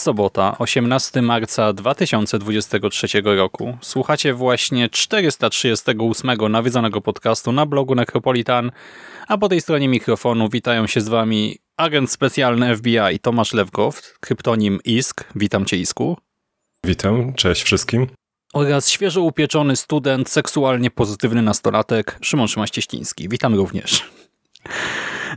Jest sobota, 18 marca 2023 roku. Słuchacie właśnie 438 nawiedzonego podcastu na blogu Necropolitan, a po tej stronie mikrofonu witają się z wami agent specjalny FBI Tomasz Lewkow, kryptonim ISK. Witam cię Isku. Witam, cześć wszystkim. Oraz świeżo upieczony student, seksualnie pozytywny nastolatek Szymon Szymaś-Cieśliński. Witam również.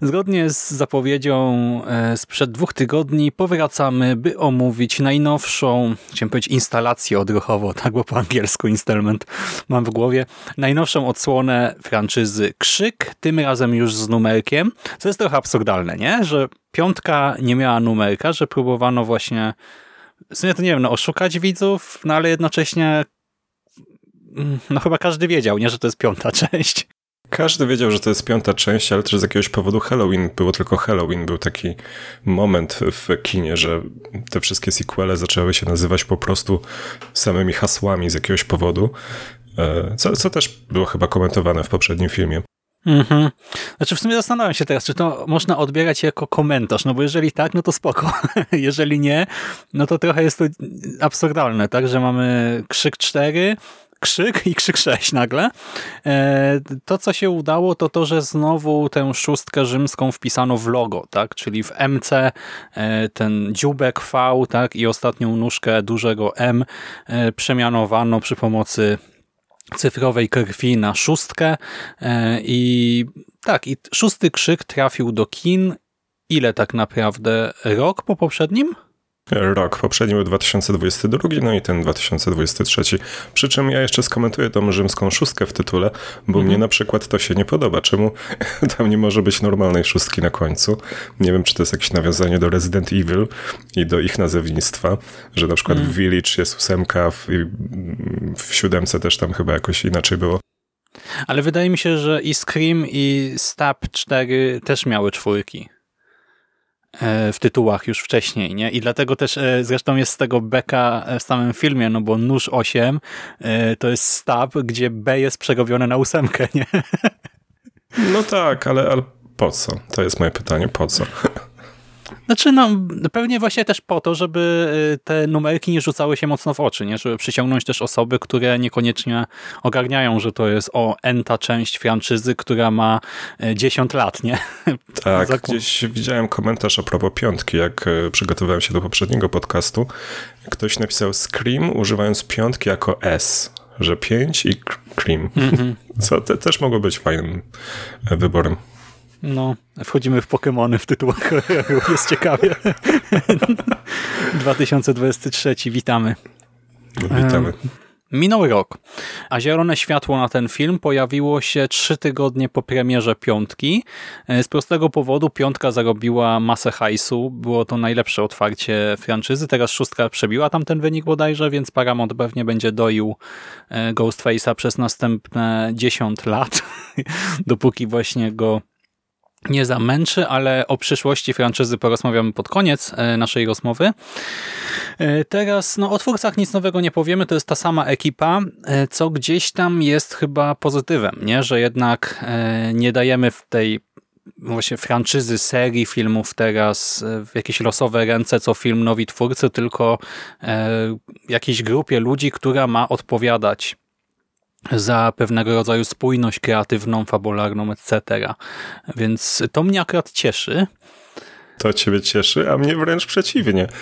Zgodnie z zapowiedzią e, sprzed dwóch tygodni powracamy, by omówić najnowszą, chciałem powiedzieć instalację odruchowo, tak, bo po angielsku installment mam w głowie, najnowszą odsłonę franczyzy Krzyk, tym razem już z numerkiem, co jest trochę absurdalne, nie? Że piątka nie miała numerka, że próbowano właśnie, w sumie to nie wiem, no, oszukać widzów, no ale jednocześnie mm, no chyba każdy wiedział, nie, że to jest piąta część. Każdy wiedział, że to jest piąta część, ale też z jakiegoś powodu Halloween było tylko Halloween. Był taki moment w kinie, że te wszystkie sequele zaczęły się nazywać po prostu samymi hasłami z jakiegoś powodu, e, co, co też było chyba komentowane w poprzednim filmie. Mhm. Znaczy w sumie zastanawiam się teraz, czy to można odbierać jako komentarz, no bo jeżeli tak, no to spoko. jeżeli nie, no to trochę jest to absurdalne, tak, że mamy krzyk 4, krzyk i krzyk 6 nagle. E, to, co się udało, to to, że znowu tę szóstkę rzymską wpisano w logo, tak? czyli w MC e, ten dziubek V tak? i ostatnią nóżkę dużego M e, przemianowano przy pomocy cyfrowej krwi na szóstkę i tak, i szósty krzyk trafił do kin ile tak naprawdę? Rok po poprzednim? Rok. Poprzedni był 2022, no i ten 2023. Przy czym ja jeszcze skomentuję tą rzymską szóstkę w tytule, bo mhm. mnie na przykład to się nie podoba. Czemu tam nie może być normalnej szóstki na końcu? Nie wiem, czy to jest jakieś nawiązanie do Resident Evil i do ich nazewnictwa, że na przykład mhm. w Village jest ósemka, w, w siódemce też tam chyba jakoś inaczej było. Ale wydaje mi się, że i Scream i Stab 4 też miały czwórki. E, w tytułach już wcześniej, nie? I dlatego też e, zresztą jest z tego beka w samym filmie, no bo nóż 8 e, to jest stab, gdzie B jest przerobione na ósemkę, nie? No tak, ale, ale po co? To jest moje pytanie, po co? Znaczy, no, pewnie właśnie też po to, żeby y, te numerki nie rzucały się mocno w oczy, nie? żeby przyciągnąć też osoby, które niekoniecznie ogarniają, że to jest o enta część franczyzy, która ma 10 y, lat, nie? Tak, gdzieś widziałem komentarz a propos piątki, jak y, przygotowywałem się do poprzedniego podcastu. Ktoś napisał Scream używając piątki jako S, że 5 i Cream, mm -hmm. co te, też mogło być fajnym wyborem. No, wchodzimy w Pokémony w tytułach jest ciekawie. 2023, witamy. Witamy. Minął rok, a zielone światło na ten film pojawiło się trzy tygodnie po premierze piątki. Z prostego powodu piątka zarobiła masę hajsu, było to najlepsze otwarcie franczyzy, teraz szóstka przebiła tam ten wynik bodajże, więc Paramount pewnie będzie doił e, Ghostface'a przez następne 10 lat, dopóki właśnie go nie zamęczy, ale o przyszłości franczyzy porozmawiamy pod koniec e, naszej rozmowy. E, teraz no, o twórcach nic nowego nie powiemy, to jest ta sama ekipa, e, co gdzieś tam jest chyba pozytywem, nie? że jednak nie dajemy w tej właśnie franczyzy, serii filmów teraz w jakieś losowe ręce co film nowi twórcy, tylko jakiejś grupie ludzi, która ma odpowiadać za pewnego rodzaju spójność kreatywną, fabularną, etc. Więc to mnie akurat cieszy. To ciebie cieszy, a mnie wręcz przeciwnie.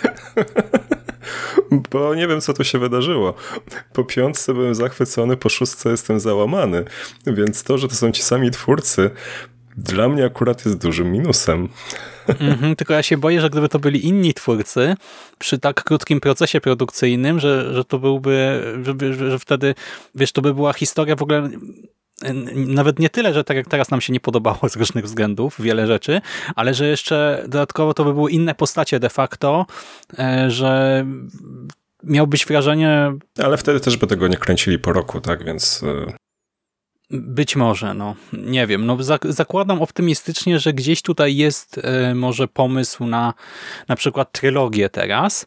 Bo nie wiem, co tu się wydarzyło. Po piątce byłem zachwycony, po szóstce jestem załamany. Więc to, że to są ci sami twórcy, dla mnie akurat jest dużym minusem. Mhm, tylko ja się boję, że gdyby to byli inni twórcy przy tak krótkim procesie produkcyjnym, że, że to byłby, że, że wtedy, wiesz, to by była historia w ogóle nawet nie tyle, że tak jak teraz nam się nie podobało z różnych względów, wiele rzeczy, ale że jeszcze dodatkowo to by były inne postacie de facto, e, że miałbyś wrażenie... Ale wtedy też by tego nie kręcili po roku, tak, więc... Być może, no nie wiem. No, zakładam optymistycznie, że gdzieś tutaj jest e, może pomysł na na przykład trylogię teraz,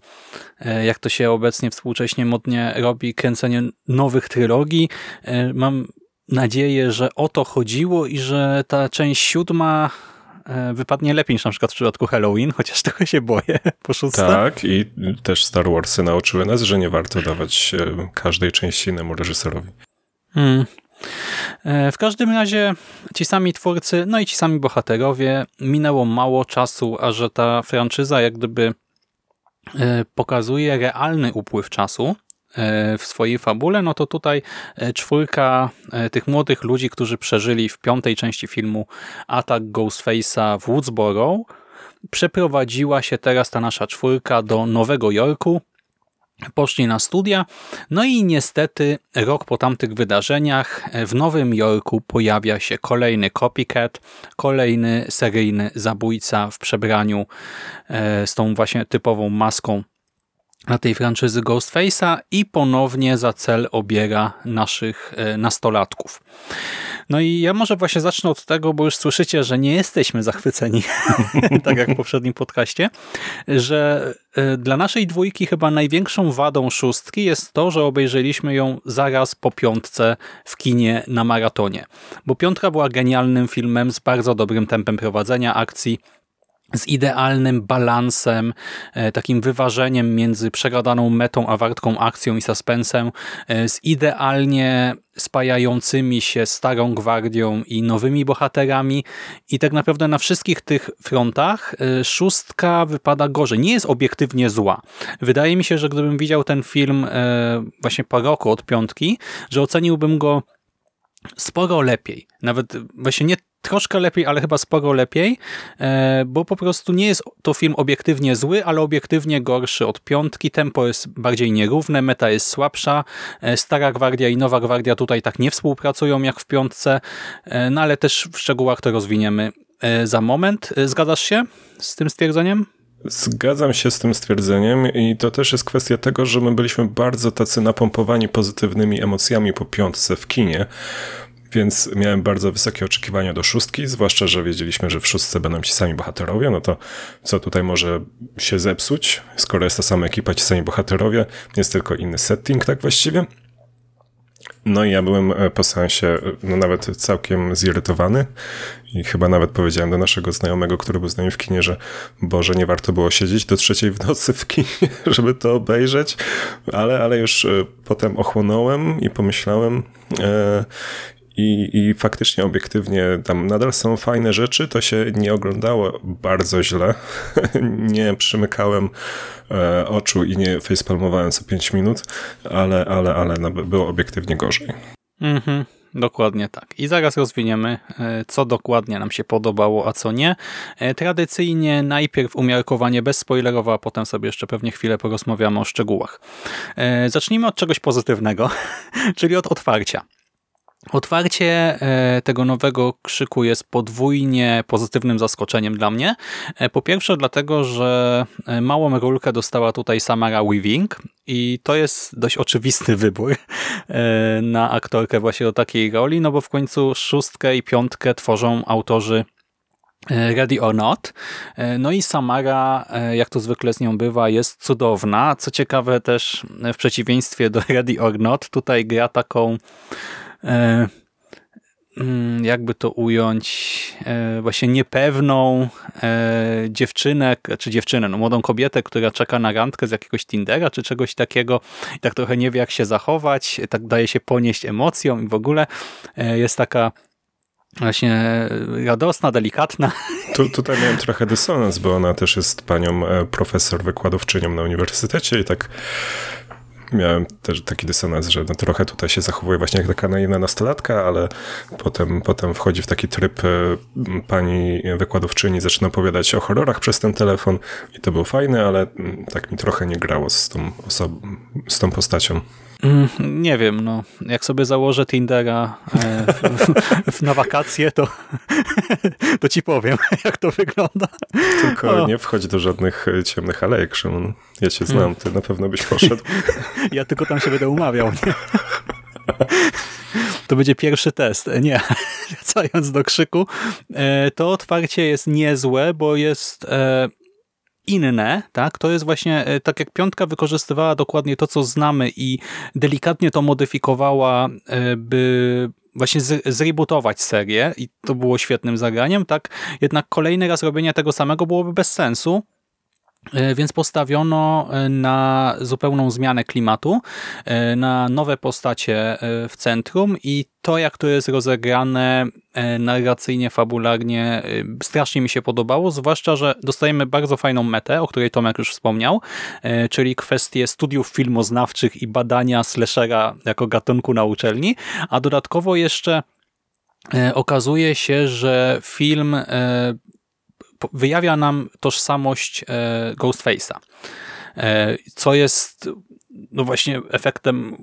e, jak to się obecnie współcześnie modnie robi, kręcenie nowych trylogii. E, mam nadzieję, że o to chodziło i że ta część siódma wypadnie lepiej niż na przykład w przypadku Halloween, chociaż trochę się boję po. Tak, i też Star Warsy nauczyły nas, że nie warto dawać każdej części innemu reżyserowi. Hmm. E, w każdym razie ci sami twórcy, no i ci sami bohaterowie, minęło mało czasu, a że ta franczyza jak gdyby pokazuje realny upływ czasu, E, w swojej fabule, no to tutaj e, czwórka e, tych młodych ludzi, którzy przeżyli w piątej części filmu atak Ghostface'a w Woodsboro, przeprowadziła się teraz ta nasza czwórka do Nowego Jorku, poszli na studia, no i niestety rok po tamtych wydarzeniach w Nowym Jorku pojawia się kolejny copycat, kolejny seryjny zabójca w przebraniu z tą właśnie typową maską na tej franczyzy Ghostface'a i ponownie za cel obiera naszych e, nastolatków. No i ja może właśnie zacznę od tego, bo już słyszycie, że nie jesteśmy zachwyceni, tak jak w poprzednim podcaście, że e, dla naszej dwójki chyba największą wadą szóstki jest to, że obejrzeliśmy ją zaraz po piątce w kinie na maratonie. Bo piątka była genialnym filmem z bardzo dobrym tempem prowadzenia akcji, z idealnym balansem, e, takim wyważeniem między przegadaną metą a wartką akcją i suspensem, e, z idealnie spajającymi się starą gwardią i nowymi bohaterami i tak naprawdę na wszystkich tych frontach e, szóstka wypada gorzej. Nie jest obiektywnie zła. Wydaje mi się, że gdybym widział ten film właśnie po roku od piątki, że oceniłbym go sporo lepiej. Nawet właśnie nie troszkę lepiej, ale chyba sporo lepiej, e, bo po prostu nie jest to film obiektywnie zły, ale obiektywnie gorszy od piątki. Tempo jest bardziej nierówne, meta jest słabsza. E, Stara Gwardia i Nowa Gwardia tutaj tak nie współpracują jak w piątce, e, no ale też w szczegółach to rozwiniemy za moment. Zgadzasz się z tym stwierdzeniem? Zgadzam się z tym stwierdzeniem i to też jest kwestia tego, że my byliśmy bardzo tacy napompowani pozytywnymi emocjami po piątce w kinie, więc miałem bardzo wysokie oczekiwania do szóstki, zwłaszcza, że wiedzieliśmy, że w szóstce będą ci sami bohaterowie, no to co tutaj może się zepsuć, skoro jest ta sama ekipa, ci sami bohaterowie, jest tylko inny setting tak właściwie. No i ja byłem e, po seansie e, no nawet całkiem zirytowany i chyba nawet powiedziałem do naszego znajomego, który był z nami w kinie, że Boże, nie warto było siedzieć do trzeciej w nocy w kinie, żeby to obejrzeć, ale, ale już e, potem ochłonąłem i pomyślałem i, I faktycznie, obiektywnie, tam nadal są fajne rzeczy. To się nie oglądało bardzo źle. nie przymykałem e, oczu i nie facepalmowałem co 5 minut, ale, ale, ale no, było obiektywnie gorzej. Mhm. Dokładnie tak. I zaraz rozwiniemy, e, co dokładnie nam się podobało, a co nie. E, tradycyjnie najpierw umiarkowanie bezspoilerowe, a potem sobie jeszcze pewnie chwilę porozmawiamy o szczegółach. E, zacznijmy od czegoś pozytywnego, czyli od otwarcia. Otwarcie e, tego nowego krzyku jest podwójnie pozytywnym zaskoczeniem dla mnie. E, po pierwsze dlatego, że e, małą rulkę dostała tutaj Samara Weaving i to jest dość oczywisty wybór na aktorkę właśnie o takiej roli, no bo w końcu szóstkę i piątkę tworzą autorzy Ready or Not. No i Samara, jak to zwykle z nią bywa, jest cudowna. Co ciekawe też w przeciwieństwie do Ready or Not, tutaj gra taką jakby to ująć, e, właśnie niepewną e, dziewczynę, czy dziewczynę, no młodą kobietę, która czeka na randkę z jakiegoś Tindera, czy czegoś takiego i tak trochę nie wie, jak się zachować, tak daje się ponieść emocjom i w ogóle e, jest taka właśnie radosna, delikatna. Tu, tutaj miałem trochę dysonans, bo ona też jest panią e, profesor wykładowczynią na uniwersytecie i tak miałem też taki dysonans, że no trochę tutaj się zachowuje właśnie jak taka naiwna nastolatka, ale potem, potem wchodzi w taki tryb e, pani wykładowczyni, zaczyna opowiadać o horrorach przez ten telefon i to było fajne, ale tak mi trochę nie grało z tą z tą postacią. Mm, nie wiem, no. Jak sobie założę Tindera e, w, na wakacje, to, to ci powiem, jak to wygląda. Tylko o. nie wchodź do żadnych e, ciemnych alejek, Szymon. Ja cię znam, mm. ty na pewno byś poszedł. Ja tylko tam się będę umawiał, nie? To będzie pierwszy test. Nie, wracając do krzyku, e, to otwarcie jest niezłe, bo jest inne, tak? To jest właśnie, e, tak jak piątka wykorzystywała dokładnie to, co znamy i delikatnie to modyfikowała, e, by właśnie zrebootować serię i to było świetnym zagraniem, tak? Jednak kolejny raz robienie tego samego byłoby bez sensu, więc postawiono e, na zupełną zmianę klimatu, e, na nowe postacie w centrum i to, jak to jest rozegrane narracyjnie, fabularnie, strasznie mi się podobało, zwłaszcza, że dostajemy bardzo fajną metę, o której Tomek już wspomniał, czyli kwestie studiów filmoznawczych i badania slashera jako gatunku na uczelni, a dodatkowo jeszcze okazuje się, że film wyjawia nam tożsamość e, Ghostface'a, e, co jest no właśnie efektem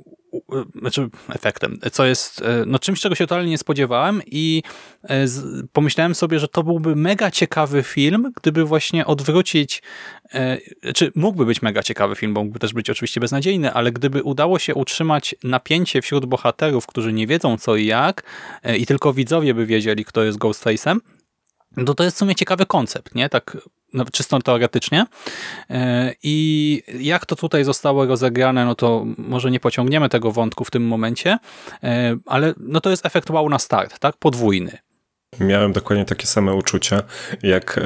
znaczy efektem, co jest no czymś, czego się totalnie nie spodziewałem i e, pomyślałem sobie, że to byłby mega ciekawy film, gdyby właśnie odwrócić, czy mógłby być mega ciekawy film, bo mógłby też być oczywiście beznadziejny, ale gdyby udało się utrzymać napięcie wśród bohaterów, którzy nie wiedzą co i jak i tylko widzowie by wiedzieli, kto jest Ghostface'em, no to jest w sumie ciekawy koncept, nie? Tak no, czysto teoretycznie. E, I jak to tutaj zostało rozegrane, no to może nie pociągniemy tego wątku w tym momencie, e, ale no to jest efekt wow na start, tak? Podwójny. Miałem dokładnie takie same uczucia, jak e,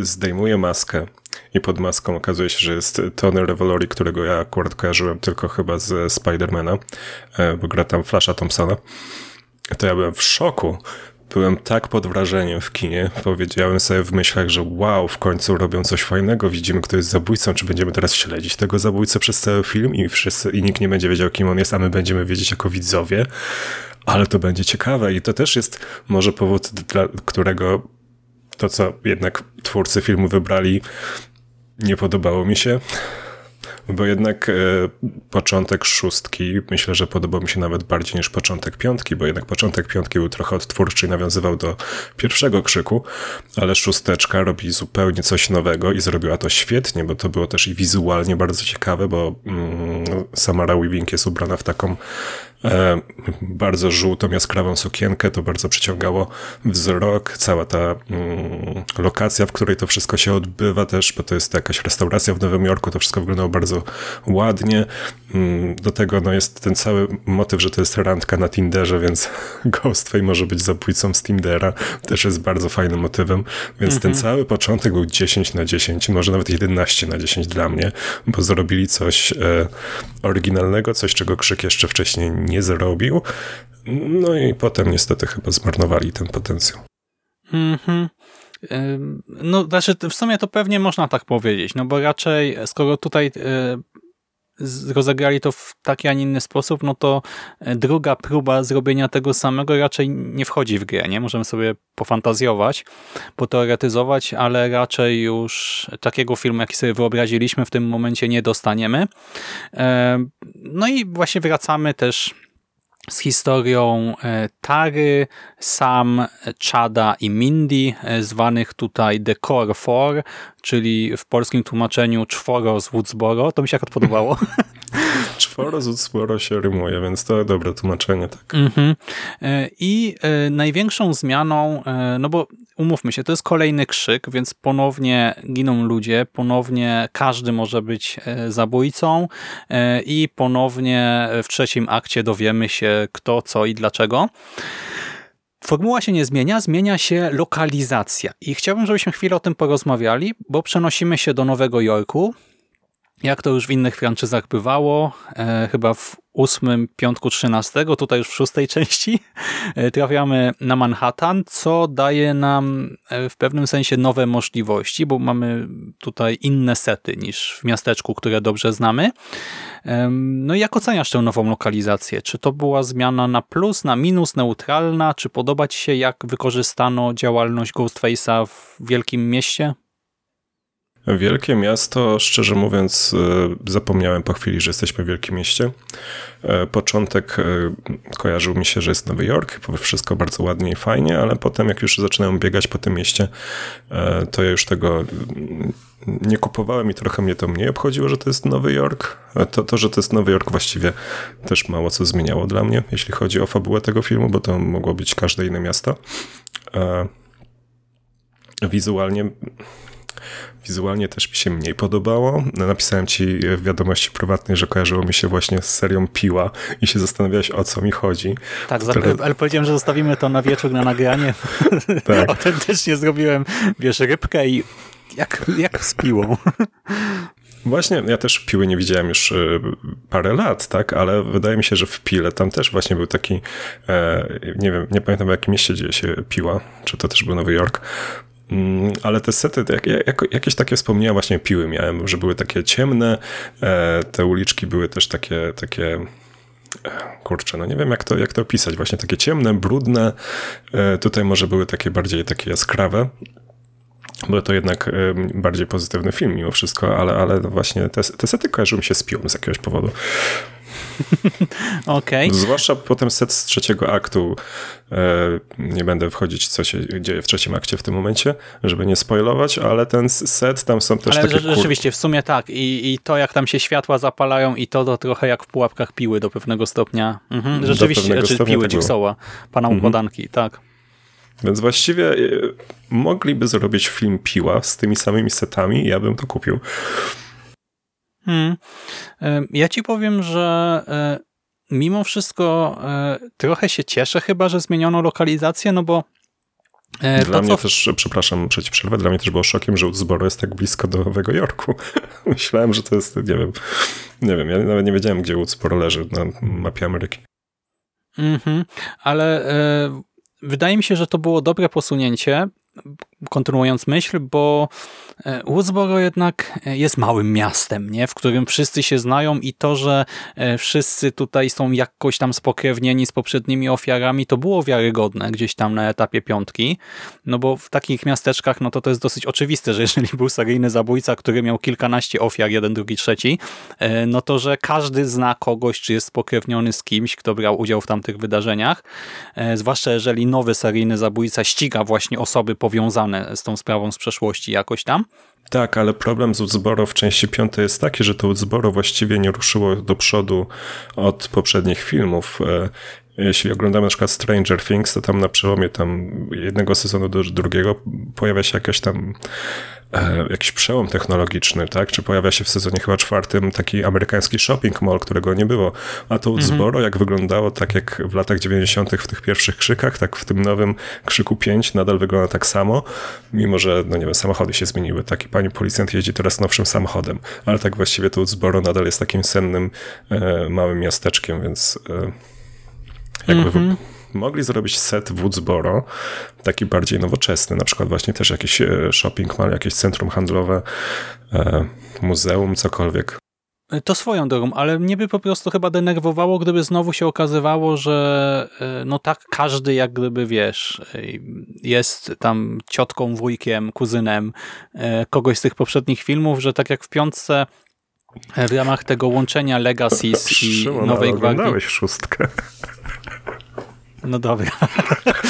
zdejmuję maskę i pod maską okazuje się, że jest Tony Revolori, którego ja akurat kojarzyłem tylko chyba z Spidermana, bo gra tam Flasha Thompsona. To ja byłem w szoku, Byłem tak pod wrażeniem w kinie. Powiedziałem sobie w myślach, że wow, w końcu robią coś fajnego, widzimy, kto jest zabójcą, czy będziemy teraz śledzić tego zabójcę przez cały film i wszyscy, i nikt nie będzie wiedział, kim on jest, a my będziemy wiedzieć jako widzowie. Ale to będzie ciekawe i to też jest może powód, dla którego to, co jednak twórcy filmu wybrali, nie podobało mi się. Bo jednak e, początek szóstki myślę, że podobał mi się nawet bardziej niż początek piątki, bo jednak początek piątki był trochę odtwórczy i nawiązywał do pierwszego krzyku, ale szósteczka robi zupełnie coś nowego i zrobiła to świetnie, bo to było też i wizualnie bardzo ciekawe, bo mm, Samara Weaving jest ubrana w taką bardzo żółtą, jaskrawą sukienkę, to bardzo przyciągało wzrok, cała ta mm, lokacja, w której to wszystko się odbywa też, bo to jest jakaś restauracja w Nowym Jorku, to wszystko wyglądało bardzo ładnie. Mm, do tego no, jest ten cały motyw, że to jest randka na Tinderze, więc Ghostface może być zabójcą z Tindera, też jest bardzo fajnym motywem, więc ten mhm. cały początek był 10 na 10, może nawet 11 na 10 dla mnie, bo zrobili coś e, oryginalnego, coś, czego Krzyk jeszcze wcześniej nie zrobił. No i potem niestety chyba zmarnowali ten potencjał. Mhm. No, znaczy w sumie to pewnie można tak powiedzieć, no bo raczej skoro tutaj e, rozegrali to w taki, a nie inny sposób, no to e, druga próba zrobienia tego samego raczej nie wchodzi w grę, nie? Możemy sobie pofantazjować, poteoretyzować, ale raczej już takiego filmu, jaki sobie wyobraziliśmy w tym momencie nie dostaniemy. No i właśnie wracamy też z historią e, Tary, Sam, Chada i Mindy, e, zwanych tutaj The Core Four, czyli w polskim tłumaczeniu czworo z Woodsboro. To mi się jak podobało. czworo z Woodsboro się rymuje, więc to dobre tłumaczenie. tak. Mm -hmm. I największą zmianą, no bo umówmy się, to jest kolejny krzyk, więc ponownie giną ludzie, ponownie każdy może być zabójcą i ponownie w trzecim akcie dowiemy się kto, co i dlaczego. Formuła się nie zmienia, zmienia się lokalizacja. I chciałbym, żebyśmy chwilę o tym porozmawiali, bo przenosimy się do Nowego Jorku, jak to już w innych franczyzach bywało, e, chyba w ósmym piątku 13, tutaj już w szóstej części, e, trafiamy na Manhattan, co daje nam e, w pewnym sensie nowe możliwości, bo mamy tutaj inne sety niż w miasteczku, które dobrze znamy. No i jak oceniasz tę nową lokalizację? Czy to była zmiana na plus, na minus, neutralna? Czy podoba Ci się, jak wykorzystano działalność Ghostface'a w wielkim mieście? Wielkie miasto, szczerze mówiąc, e, zapomniałem po chwili, że jesteśmy w wielkim mieście. E, początek e, kojarzył mi się, że jest Nowy Jork, wszystko bardzo ładnie i fajnie, ale potem jak już zaczynałem biegać po tym mieście, to ja już tego nie kupowałem i trochę mnie to mniej obchodziło, że to jest Nowy Jork. To, to, że to jest Nowy Jork właściwie też mało co zmieniało dla mnie, jeśli chodzi o fabułę tego filmu, bo to mogło być każde inne miasto. Wizualnie Wizualnie też mi się mniej podobało. Napisałem ci w wiadomości prywatnej, że kojarzyło mi się właśnie z serią Piła i się zastanawiałeś o co mi chodzi. Tak, ale powiedziałem, że zostawimy to na wieczór na nagranie. tak. Autentycznie zrobiłem, wiesz, rybkę i jak, jak z piłą. Właśnie, ja też piły nie widziałem już e, parę lat, tak, ale wydaje mi się, że w Pile tam też właśnie był taki, e, nie wiem, nie pamiętam w jakim mieście dzieje się piła, czy to też był Nowy Jork, ale te sety, jak, jak, jakieś takie wspomnienia właśnie piły miałem, że były takie ciemne, e, te uliczki były też takie, takie e, kurczę, no nie wiem jak to, jak to opisać, właśnie takie ciemne, brudne, e, tutaj może były takie bardziej takie jaskrawe, bo to jednak bardziej pozytywny film mimo wszystko, ale, ale właśnie te, te sety kojarzą mi się z piłą z jakiegoś powodu. Okay. Zwłaszcza potem set z trzeciego aktu. E, nie będę wchodzić, co się dzieje w trzecim akcie w tym momencie, żeby nie spoilować, ale ten set, tam są też ale takie... Ale rzeczywiście, w sumie tak. I, I to, jak tam się światła zapalają i to, to trochę jak w pułapkach piły do pewnego stopnia. Mhm. Rzeczywiście, czy znaczy piły tak Jigsaw'a, pana mhm. układanki, tak. Więc właściwie e, mogliby zrobić film Piła z tymi samymi setami ja bym to kupił. Hmm. Ja ci powiem, że e, mimo wszystko e, trochę się cieszę chyba, że zmieniono lokalizację, no bo e, dla to, mnie co... też, przepraszam, przeciw przerwę, dla mnie też było szokiem, że Woodsboro jest tak blisko do Nowego Jorku. Myślałem, że to jest, nie wiem, nie wiem, ja nawet nie wiedziałem, gdzie Woodsboro leży na mapie Ameryki. Mhm, ale e, wydaje mi się, że to było dobre posunięcie, kontynuując myśl, bo e, Woodsboro jednak e, jest małym miastem, nie? w którym wszyscy się znają i to, że e, wszyscy tutaj są jakoś tam spokrewnieni z poprzednimi ofiarami, to było wiarygodne gdzieś tam na etapie piątki, no bo w takich miasteczkach no to to jest dosyć oczywiste, że jeżeli był seryjny zabójca, który miał kilkanaście ofiar, jeden, drugi, trzeci, no to, że każdy zna kogoś, czy jest spokrewniony z kimś, kto brał udział w tamtych wydarzeniach, zwłaszcza jeżeli nowy seryjny zabójca ściga właśnie osoby powiązane z tą sprawą z przeszłości jakoś tam. Tak, ale problem z Udzboro w części piątej jest taki, że to Udzboro właściwie nie ruszyło do przodu od poprzednich filmów. Jeśli oglądamy na przykład Stranger Things, to tam na przełomie tam jednego sezonu do drugiego pojawia się jakaś tam e, jakiś przełom technologiczny, tak? Czy pojawia się w sezonie chyba czwartym taki amerykański shopping mall, którego nie było. A to mhm. Zboro, jak wyglądało tak jak w latach 90. w tych pierwszych krzykach, tak w tym nowym krzyku 5 nadal wygląda tak samo, mimo że, no nie wiem, samochody się zmieniły. Taki pani policjant jeździ teraz nowszym samochodem, ale tak właściwie to Zboro nadal jest takim sennym, e, małym miasteczkiem, więc e, jakby mm -hmm. mogli zrobić set Woodsboro, taki bardziej nowoczesny, na przykład właśnie też jakiś e, shopping mall, jakieś centrum handlowe, e, muzeum, cokolwiek. To swoją drogą, ale mnie by po prostu chyba denerwowało, gdyby znowu się okazywało, że e, no tak każdy jak gdyby, wiesz, jest tam ciotką, wujkiem, kuzynem kogoś z tych poprzednich filmów, że tak jak w piątce w ramach tego łączenia Legacies i Szymon, Nowej Gwardii. szóstkę. No dobra.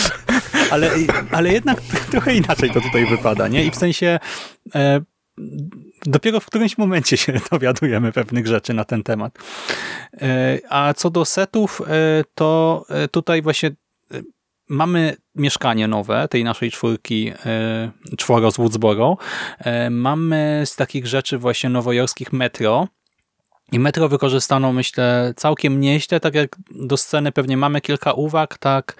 ale, ale jednak trochę inaczej to tutaj wypada, nie? I w sensie e, dopiero w którymś momencie się dowiadujemy pewnych rzeczy na ten temat. E, a co do setów, e, to e, tutaj właśnie e, mamy mieszkanie nowe tej naszej czwórki, e, czworo z Woodsboro. Mamy z takich rzeczy właśnie nowojorskich metro, I metro wykorzystano, myślę, całkiem nieźle, tak jak do sceny pewnie mamy kilka uwag, tak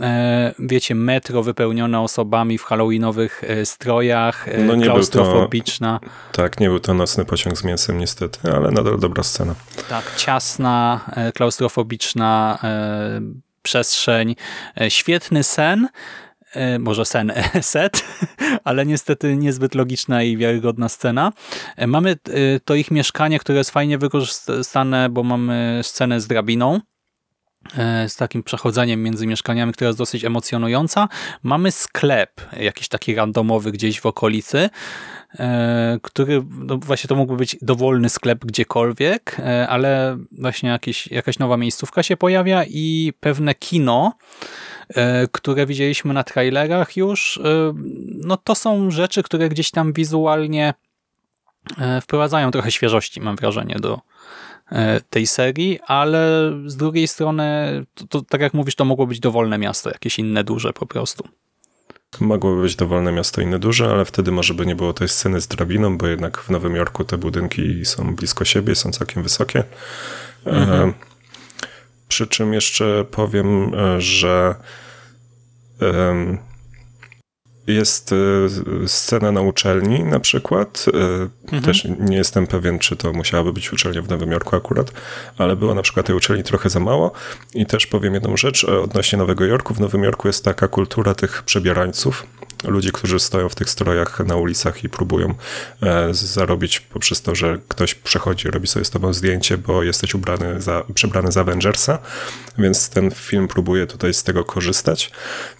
e, wiecie, metro wypełnione osobami w halloweenowych e, strojach, e, No nie był to- klaustrofobiczna, Tak, nie był to nocny pociąg z mięsem niestety, ale nadal dobra scena. tak, ciasna, e, klaustrofobiczna e, przestrzeń, e, świetny sen, e, może sen, set, ale niestety niezbyt logiczna i wiarygodna scena. E, Mamy e, to ich mieszkanie, które jest fajnie wykorzystane, bo mamy scenę z drabiną, e, z takim przechodzeniem między mieszkaniami, która jest dosyć emocjonująca. Mamy sklep, jakiś taki randomowy gdzieś w okolicy, e, który no właśnie to mógłby być dowolny sklep gdziekolwiek, e, ale właśnie jakieś, jakaś nowa miejscówka się pojawia i pewne kino, e, które widzieliśmy na trailerach już, e, no to są rzeczy, które gdzieś tam wizualnie e, wprowadzają trochę świeżości, mam wrażenie, do e, tej serii, ale z drugiej strony, to, to, tak jak mówisz, to mogło być dowolne miasto, jakieś inne duże po prostu. Mogłoby być dowolne miasto inne duże, ale wtedy może by nie było tej sceny z drabiną, bo jednak w Nowym Jorku te budynki są blisko siebie, są całkiem wysokie. E, przy czym jeszcze powiem, e, że jest e, scena na uczelni na przykład. E, Też nie jestem pewien, czy to musiałaby być uczelnia w Nowym Jorku akurat, ale było na przykład tej uczelni trochę za mało. I też powiem jedną rzecz e, odnośnie Nowego Jorku. W Nowym Jorku jest taka kultura tych przebierańców, ludzi, którzy stoją w tych strojach na ulicach i próbują e, zarobić poprzez to, że ktoś przechodzi, robi sobie z tobą zdjęcie, bo jesteś ubrany za, przebrany za Avengersa, więc ten film próbuje tutaj z tego korzystać.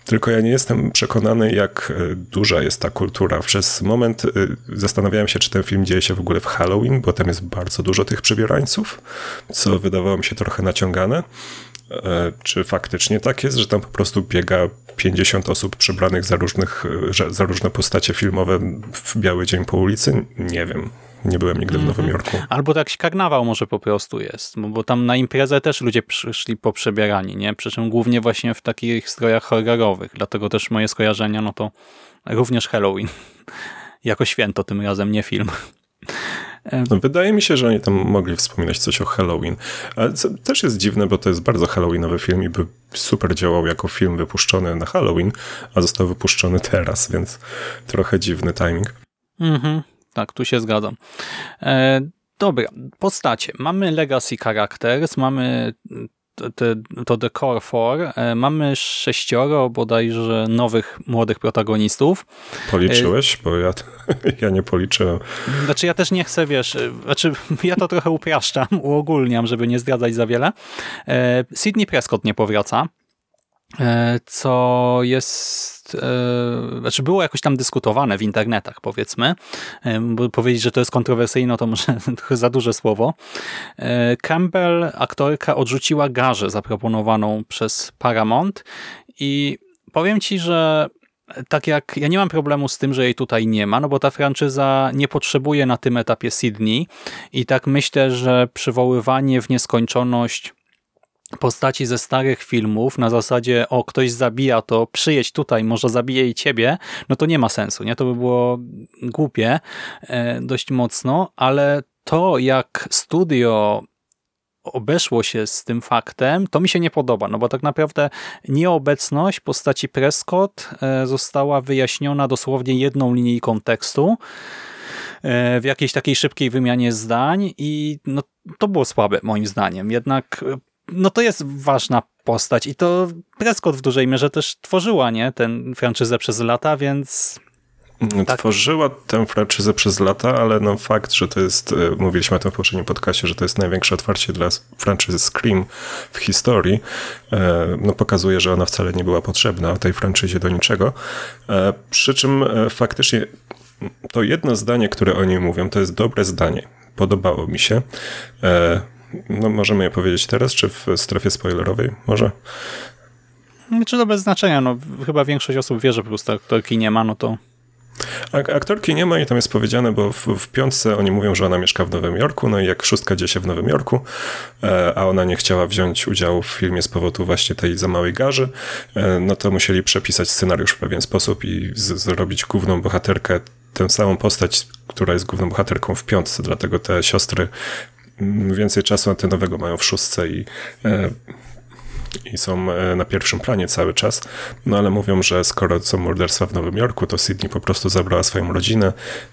Tylko ja nie jestem przekonany, jak e, duża jest ta kultura. Przez moment e, zastanawiałem się, czy ten film dzieje się w ogóle w Halloween, bo tam jest bardzo dużo tych przebierańców, co wydawało mi się trochę naciągane. E, Czy faktycznie tak jest, że tam po prostu biega 50 osób przebranych za, różnych, e, za różne postacie filmowe w biały dzień po ulicy? Nie wiem. Nie byłem nigdy w Nowym Jorku. Albo jakiś karnawał może po prostu jest, bo, bo tam na imprezę też ludzie przyszli poprzebierani, nie? Przy czym głównie właśnie w takich strojach horrorowych, dlatego też moje skojarzenia, no to również Halloween. Jako święto tym razem, nie film. No, wydaje mi się, że oni tam mogli wspominać coś o Halloween. Ale co też jest dziwne, bo to jest bardzo Halloweenowy film i by super działał jako film wypuszczony na Halloween, a został wypuszczony teraz, więc trochę dziwny timing. Mhm, tak, tu się zgadzam. E, dobra, postacie. Mamy Legacy Characters, mamy te, to The Core Four, e, mamy sześcioro bodajże nowych, młodych protagonistów. Policzyłeś? Bo ja, ja nie policzyłem. Znaczy ja też nie chcę, wiesz, e, znaczy ja to trochę upraszczam, uogólniam, żeby nie zdradzać za wiele. E, Sydney Prescott nie powraca, co jest, e, znaczy było jakoś tam dyskutowane w internetach, powiedzmy, e, bo powiedzieć, że to jest kontrowersyjne, to może trochę za duże słowo. E, Campbell, aktorka, odrzuciła garzę zaproponowaną przez Paramount i powiem ci, że tak jak ja nie mam problemu z tym, że jej tutaj nie ma, no bo ta franczyza nie potrzebuje na tym etapie Sydney i tak myślę, że przywoływanie w nieskończoność postaci ze starych filmów na zasadzie o ktoś zabija to przyjedź tutaj, może zabije i ciebie, no to nie ma sensu, nie? To by było głupie e, dość mocno, ale to jak studio obeszło się z tym faktem, to mi się nie podoba, no bo tak naprawdę nieobecność postaci Prescott e, została wyjaśniona dosłownie jedną linijką tekstu e, w jakiejś takiej szybkiej wymianie zdań i no, to było słabe moim zdaniem. Jednak e, no to jest ważna postać i to Prescott w dużej mierze też tworzyła, nie? Ten franczyzę przez lata, więc Tak. Tworzyła tę franczyzę przez lata, ale no fakt, że to jest, e, mówiliśmy o tym w poprzednim podcastie, że to jest największe otwarcie dla franczyzy Scream w historii, e, no pokazuje, że ona wcale nie była potrzebna tej franczyzie do niczego. E, Przy czym e, faktycznie to jedno zdanie, które oni mówią, to jest dobre zdanie. Podobało mi się. No możemy je powiedzieć teraz, czy w strefie spoilerowej? Może? czy to bez znaczenia, no chyba większość osób wie, że po prostu aktorki nie ma, no to Ak- Aktorki nie ma i tam jest powiedziane, bo w, w piątce oni mówią, że ona mieszka w Nowym Jorku, no i jak szóstka dzieje się w Nowym Jorku, e, a ona nie chciała wziąć udziału w filmie z powodu właśnie tej za małej garzy, e, no to musieli przepisać scenariusz w pewien sposób i z- zrobić główną bohaterkę, tę samą postać, która jest główną bohaterką w piątce, dlatego te siostry więcej czasu antynowego mają w szóstce i e, i są e, na pierwszym planie cały czas. No ale mówią, że skoro są morderstwa w Nowym Jorku, to Sydney po prostu zabrała swoją rodzinę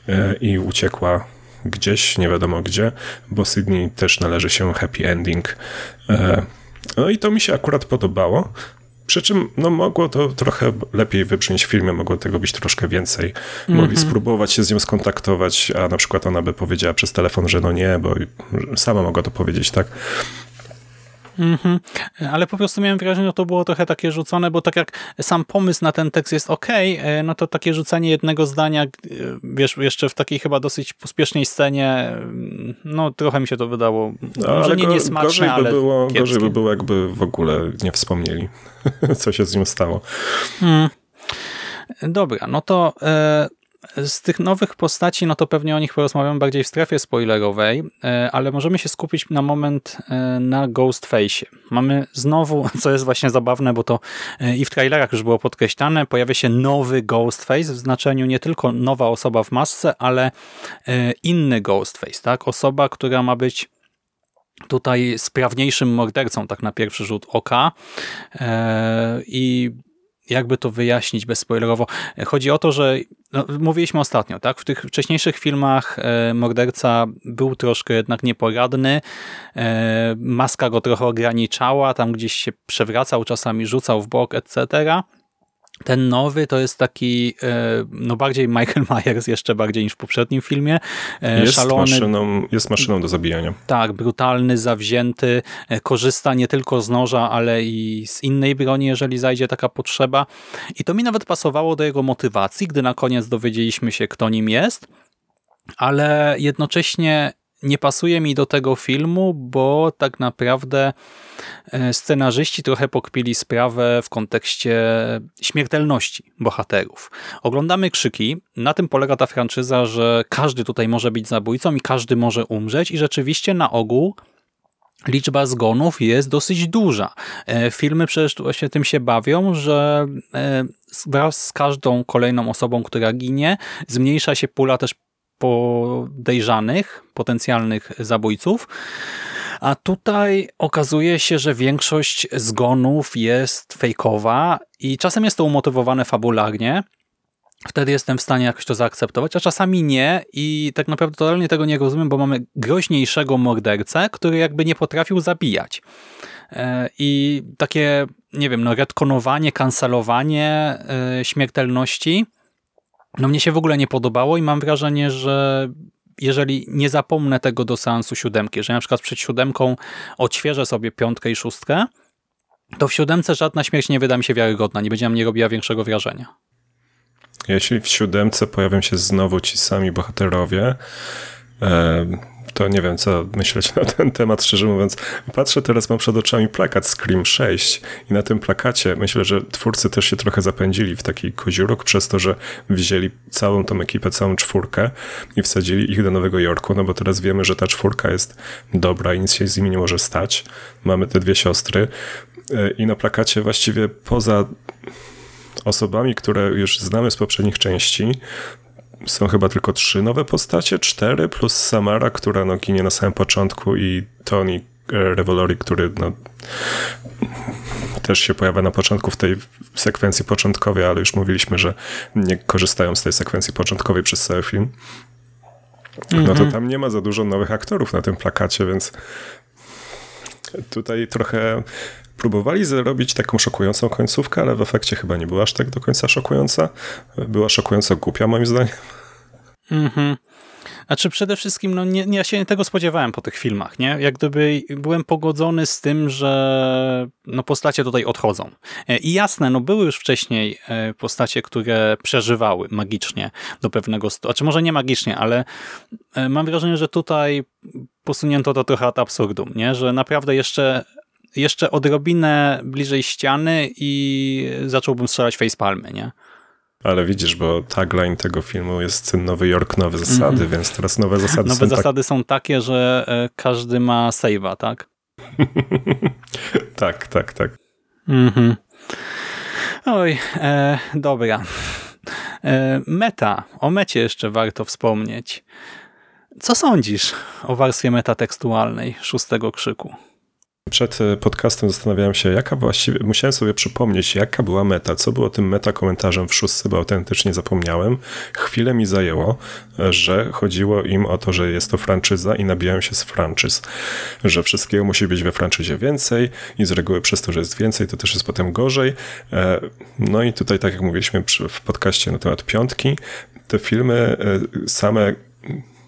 e, i uciekła gdzieś, nie wiadomo gdzie, bo Sydney też należy się happy ending. No i to mi się akurat podobało. Przy czym no, mogło to trochę lepiej wybrzmieć w filmie, mogło tego być troszkę więcej. Mogli mm -hmm. spróbować się z nią skontaktować, a na przykład ona by powiedziała przez telefon, że no nie, bo sama mogła to powiedzieć, tak? Mhm. Ale po prostu miałem wrażenie, że to było trochę takie rzucone, bo tak jak sam pomysł na ten tekst jest ok, e, no to takie rzucenie jednego zdania, e, wiesz, jeszcze w takiej chyba dosyć pospiesznej scenie, mm, no trochę mi się to wydało, no, może nie niesmaczne, gorzej by ale było, Gorzej by było, jakby w ogóle nie wspomnieli, co się z nim stało. Hmm. Dobra, no to e, z tych nowych postaci, no to pewnie o nich porozmawiamy bardziej w strefie spoilerowej, e, ale możemy się skupić na moment e, na Ghostface. Mamy znowu, co jest właśnie zabawne, bo to e, i w trailerach już było podkreślane, pojawia się nowy Ghostface w znaczeniu nie tylko nowa osoba w masce, ale inny Ghostface, tak? Osoba, która ma być tutaj sprawniejszym mordercą, tak na pierwszy rzut oka. I jakby to wyjaśnić bezspoilerowo. Chodzi o to, że no, mówiliśmy ostatnio, tak? W tych wcześniejszych filmach e, morderca był troszkę jednak nieporadny, e, maska go trochę ograniczała, tam gdzieś się przewracał, czasami rzucał w bok, etc. Ten nowy to jest taki, e, no bardziej Michael Myers jeszcze bardziej niż w poprzednim filmie. E, jest Szalony, maszyną, jest maszyną do zabijania. Tak, brutalny, zawzięty, e, korzysta nie tylko z noża, ale i z innej broni, jeżeli zajdzie taka potrzeba. I to mi nawet pasowało do jego motywacji, gdy na koniec dowiedzieliśmy się, kto nim jest, ale jednocześnie nie pasuje mi do tego filmu, bo tak naprawdę e, scenarzyści trochę pokpili sprawę w kontekście śmiertelności bohaterów. Oglądamy krzyki, na tym polega ta franczyza, że każdy tutaj może być zabójcą i każdy może umrzeć i rzeczywiście na ogół liczba zgonów jest dosyć duża. E, filmy przecież właśnie tym się bawią, że e, wraz z każdą kolejną osobą, która ginie, zmniejsza się pula też podejrzanych, potencjalnych zabójców. A tutaj okazuje się, że większość zgonów jest fejkowa i czasem jest to umotywowane fabularnie. Wtedy jestem w stanie jakoś to zaakceptować, a czasami nie i tak naprawdę totalnie tego nie rozumiem, bo mamy groźniejszego mordercę, który jakby nie potrafił zabijać. E, I takie, nie wiem, no retkonowanie, kancelowanie e, śmiertelności no mnie się w ogóle nie podobało i mam wrażenie, że jeżeli nie zapomnę tego do seansu siódemki, że na przykład przed siódemką odświeżę sobie piątkę i szóstkę, to w siódemce żadna śmierć nie wyda mi się wiarygodna, nie będzie na mnie robiła większego wrażenia. Jeśli w siódemce pojawią się znowu ci sami bohaterowie, to nie wiem, co myśleć na ten temat, szczerze mówiąc. Patrzę teraz, mam przed oczami plakat Scream 6 i na tym plakacie myślę, że twórcy też się trochę zapędzili w taki koziurok przez to, że wzięli całą tą ekipę, całą czwórkę i wsadzili ich do Nowego Jorku, no bo teraz wiemy, że ta czwórka jest dobra i nic się z nimi nie może stać. Mamy te dwie siostry e, i na plakacie właściwie poza osobami, które już znamy z poprzednich części, są chyba tylko trzy nowe postacie, cztery, plus Samara, która no, ginie na samym początku i Tony e, Revolori, który no, też się pojawia na początku w tej sekwencji początkowej, ale już mówiliśmy, że nie korzystają z tej sekwencji początkowej przez cały film. No to mhm. tam nie ma za dużo nowych aktorów na tym plakacie, więc tutaj trochę próbowali zrobić taką szokującą końcówkę, ale w efekcie chyba nie była aż tak do końca szokująca. Była szokująco głupia moim zdaniem. Mhm. Znaczy przede wszystkim, no nie, ja się tego spodziewałem po tych filmach, nie? Jak gdyby byłem pogodzony z tym, że no postacie tutaj odchodzą. E, I jasne, no były już wcześniej e, postacie, które przeżywały magicznie do pewnego. Znaczy może nie magicznie, ale e, mam wrażenie, że tutaj posunięto to trochę ad absurdum, nie? Że naprawdę jeszcze jeszcze odrobinę bliżej ściany i zacząłbym strzelać facepalmy, nie? Ale widzisz, bo tagline tego filmu jest Nowy Jork, nowe zasady, mm -hmm. więc teraz nowe zasady nowe są tak- zasady tak... są takie, że e, każdy ma save'a, tak? tak, tak, tak. Mhm. Oj, e, dobra. E, meta. O mecie jeszcze warto wspomnieć. Co sądzisz o warstwie metatekstualnej szóstego krzyku? Przed e, podcastem zastanawiałem się, jaka właściwie, musiałem sobie przypomnieć, jaka była meta, co było tym meta komentarzem w szóstce, bo autentycznie zapomniałem. Chwilę mi zajęło, e, że chodziło im o to, że jest to franczyza i nabijają się z franczyz, że wszystkiego musi być we franczyzie więcej i z reguły przez to, że jest więcej, to też jest potem gorzej. E, no i tutaj, tak jak mówiliśmy w podcaście na temat piątki, te filmy same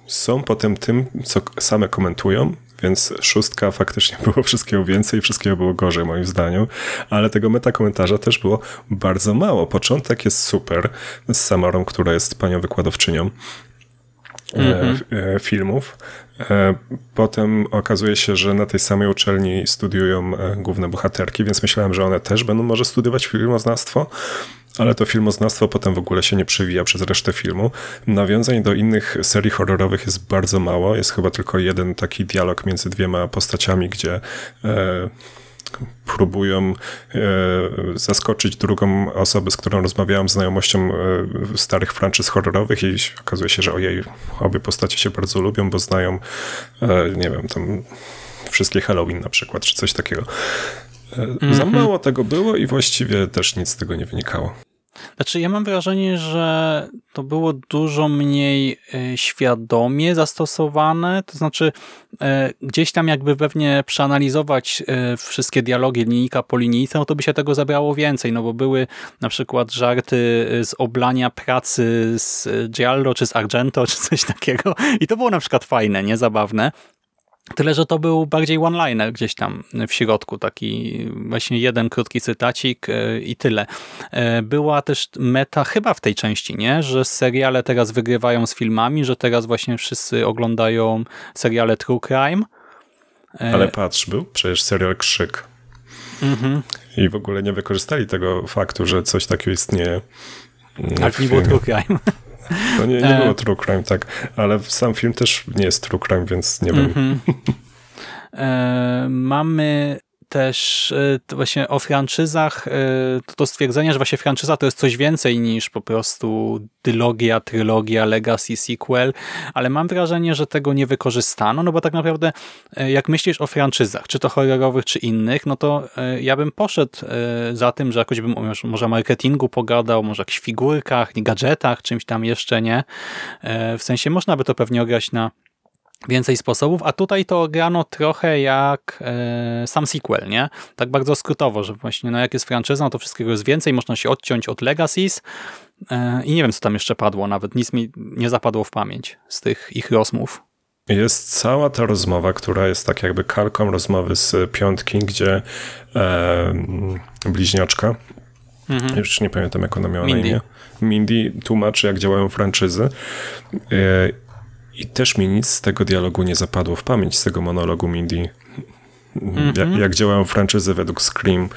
są potem tym, co same komentują, więc szóstka faktycznie było wszystkiego więcej, wszystkiego było gorzej moim zdaniem, ale tego meta komentarza też było bardzo mało. Początek jest super z Samarą, która jest panią wykładowczynią mm -hmm. filmów. E, potem okazuje się, że na tej samej uczelni studiują główne bohaterki, więc myślałem, że one też będą może studiować filmoznawstwo, ale to filmoznawstwo potem w ogóle się nie przewija przez resztę filmu. Nawiązań do innych serii horrorowych jest bardzo mało. Jest chyba tylko jeden taki dialog między dwiema postaciami, gdzie próbują e, zaskoczyć drugą osobę, z którą rozmawiałem, znajomością e, starych franczyz horrorowych i okazuje się, że ojej, obie postacie się bardzo lubią, bo znają, e, nie wiem, tam wszystkie Halloween na przykład, czy coś takiego. Za mało tego było i właściwie też nic z tego nie wynikało. Znaczy, ja mam wrażenie, że to było dużo mniej e, świadomie zastosowane, to znaczy e, gdzieś tam jakby pewnie przeanalizować e, wszystkie dialogi linijka po linijce, no to by się tego zabrało więcej, no bo były na przykład żarty z oblania pracy z Giallo czy z Argento czy coś takiego. I to było na przykład fajne, nie? Zabawne. Tyle, że to był bardziej one-liner gdzieś tam w środku, taki właśnie jeden krótki cytacik e, i tyle. E, była też meta chyba w tej części, nie? Że seriale teraz wygrywają z filmami, że teraz właśnie wszyscy oglądają seriale True Crime. E, Ale patrz, był przecież serial Krzyk. Mhm. I w ogóle nie wykorzystali tego faktu, że coś takiego istnieje. Ale nie było True Crime. To nie, nie było e. true crime, tak. Ale sam film też nie jest true crime, więc nie wiem. Mm -hmm. e, mamy też e, właśnie o franczyzach, e, to, to stwierdzenie, że właśnie franczyza to jest coś więcej niż po prostu dylogia, trylogia, legacy, sequel, ale mam wrażenie, że tego nie wykorzystano, no bo tak naprawdę e, jak myślisz o franczyzach, czy to horrorowych, czy innych, no to ja bym poszedł za tym, że jakoś bym może marketingu pogadał, może jakichś figurkach, gadżetach, czymś tam jeszcze nie. W sensie można by to pewnie ograć na więcej sposobów, a tutaj to grano trochę jak e, sam sequel, nie? Tak bardzo skrótowo, że właśnie no jak jest franczyzą, to wszystkiego jest więcej, można się odciąć od Legacies e, i nie wiem, co tam jeszcze padło, nawet nic mi nie zapadło w pamięć z tych ich rozmów. Jest cała ta rozmowa, która jest tak jakby kalką rozmowy z piątki, gdzie e, bliźniaczka, mhm. już nie pamiętam jak ona miała Mindy. na imię, Mindy tłumaczy jak działają franczyzy e, i też mi nic z tego dialogu nie zapadło w pamięć, z tego monologu Mindy. Mm -hmm. jak, jak działają franczyzy według Scream.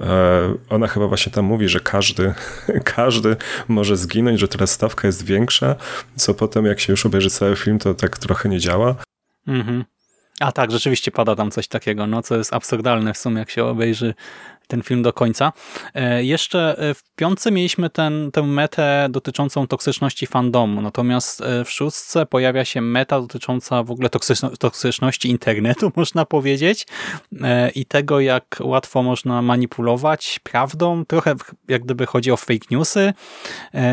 E, ona chyba właśnie tam mówi, że każdy, każdy może zginąć, że teraz stawka jest większa, co potem jak się już obejrzy cały film, to tak trochę nie działa. Mhm. A tak, rzeczywiście pada tam coś takiego, no co jest absurdalne w sumie, jak się obejrzy ten film do końca. E, jeszcze e, w piątce mieliśmy ten, tę metę dotyczącą toksyczności fandomu, natomiast e, w szóstce pojawia się meta dotycząca w ogóle toksyczności internetu, można powiedzieć, i tego, jak łatwo można manipulować prawdą. Trochę jak gdyby chodzi o fake newsy,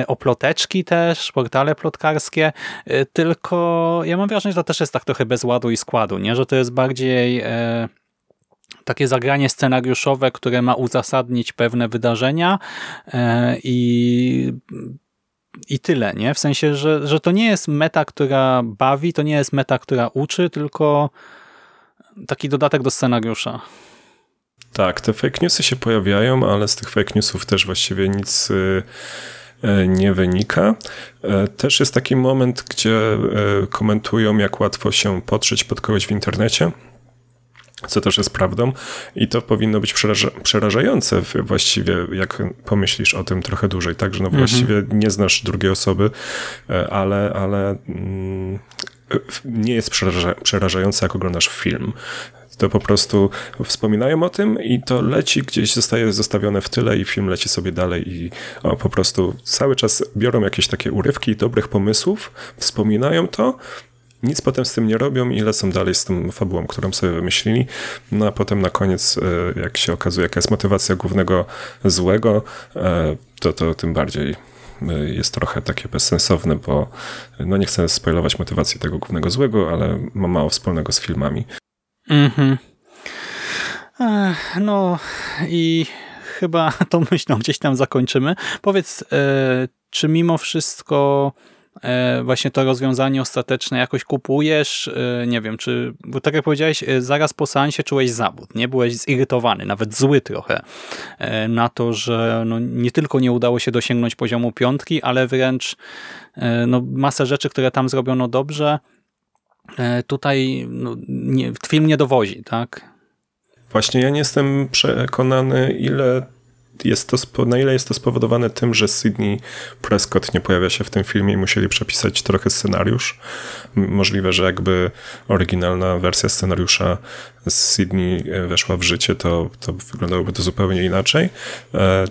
o ploteczki też, portale plotkarskie, tylko ja mam wrażenie, że to też jest tak trochę bez ładu i składu, nie? że to jest bardziej takie zagranie scenariuszowe, które ma uzasadnić pewne wydarzenia e, i i tyle, nie? W sensie, że, że to nie jest meta, która bawi, to nie jest meta, która uczy, tylko taki dodatek do scenariusza. Tak, te fake newsy się pojawiają, ale z tych fake newsów też właściwie nic y, y, nie wynika. E, też jest taki moment, gdzie y, komentują, jak łatwo się potrzeć pod kogoś w internecie co też jest prawdą i to powinno być przeraża przerażające właściwie, jak pomyślisz o tym trochę dłużej, tak, że no mhm. właściwie nie znasz drugiej osoby, e, ale, ale mm, nie jest przeraża przerażające, jak oglądasz film. To po prostu wspominają o tym i to leci gdzieś, zostaje zostawione w tyle i film leci sobie dalej i o, po prostu cały czas biorą jakieś takie urywki dobrych pomysłów, wspominają to nic potem z tym nie robią i lecą dalej z tą fabułą, którą sobie wymyślili. No a potem na koniec, e, jak się okazuje, jaka jest motywacja głównego złego, e, to, to tym bardziej e, jest trochę takie bezsensowne, bo no nie chcę spoilować motywacji tego głównego złego, ale ma mało wspólnego z filmami. Mhm. No i chyba tą myślą gdzieś tam zakończymy. Powiedz, czy mimo wszystko właśnie to rozwiązanie ostateczne jakoś kupujesz, e, nie wiem, czy, bo tak jak powiedziałeś, e, zaraz po seansie czułeś zawód, nie? Byłeś zirytowany, nawet zły trochę na to, że no nie tylko nie udało się dosięgnąć poziomu piątki, ale wręcz no, masę rzeczy, które tam zrobiono dobrze, tutaj no, nie, film nie dowozi, tak? Właśnie ja nie jestem przekonany, ile jest to, na ile jest to spowodowane tym, że Sydney Prescott nie pojawia się w tym filmie i musieli przepisać trochę scenariusz. Możliwe, że jakby oryginalna wersja scenariusza z Sydney e, weszła w życie, to, to wyglądałoby to zupełnie inaczej. E,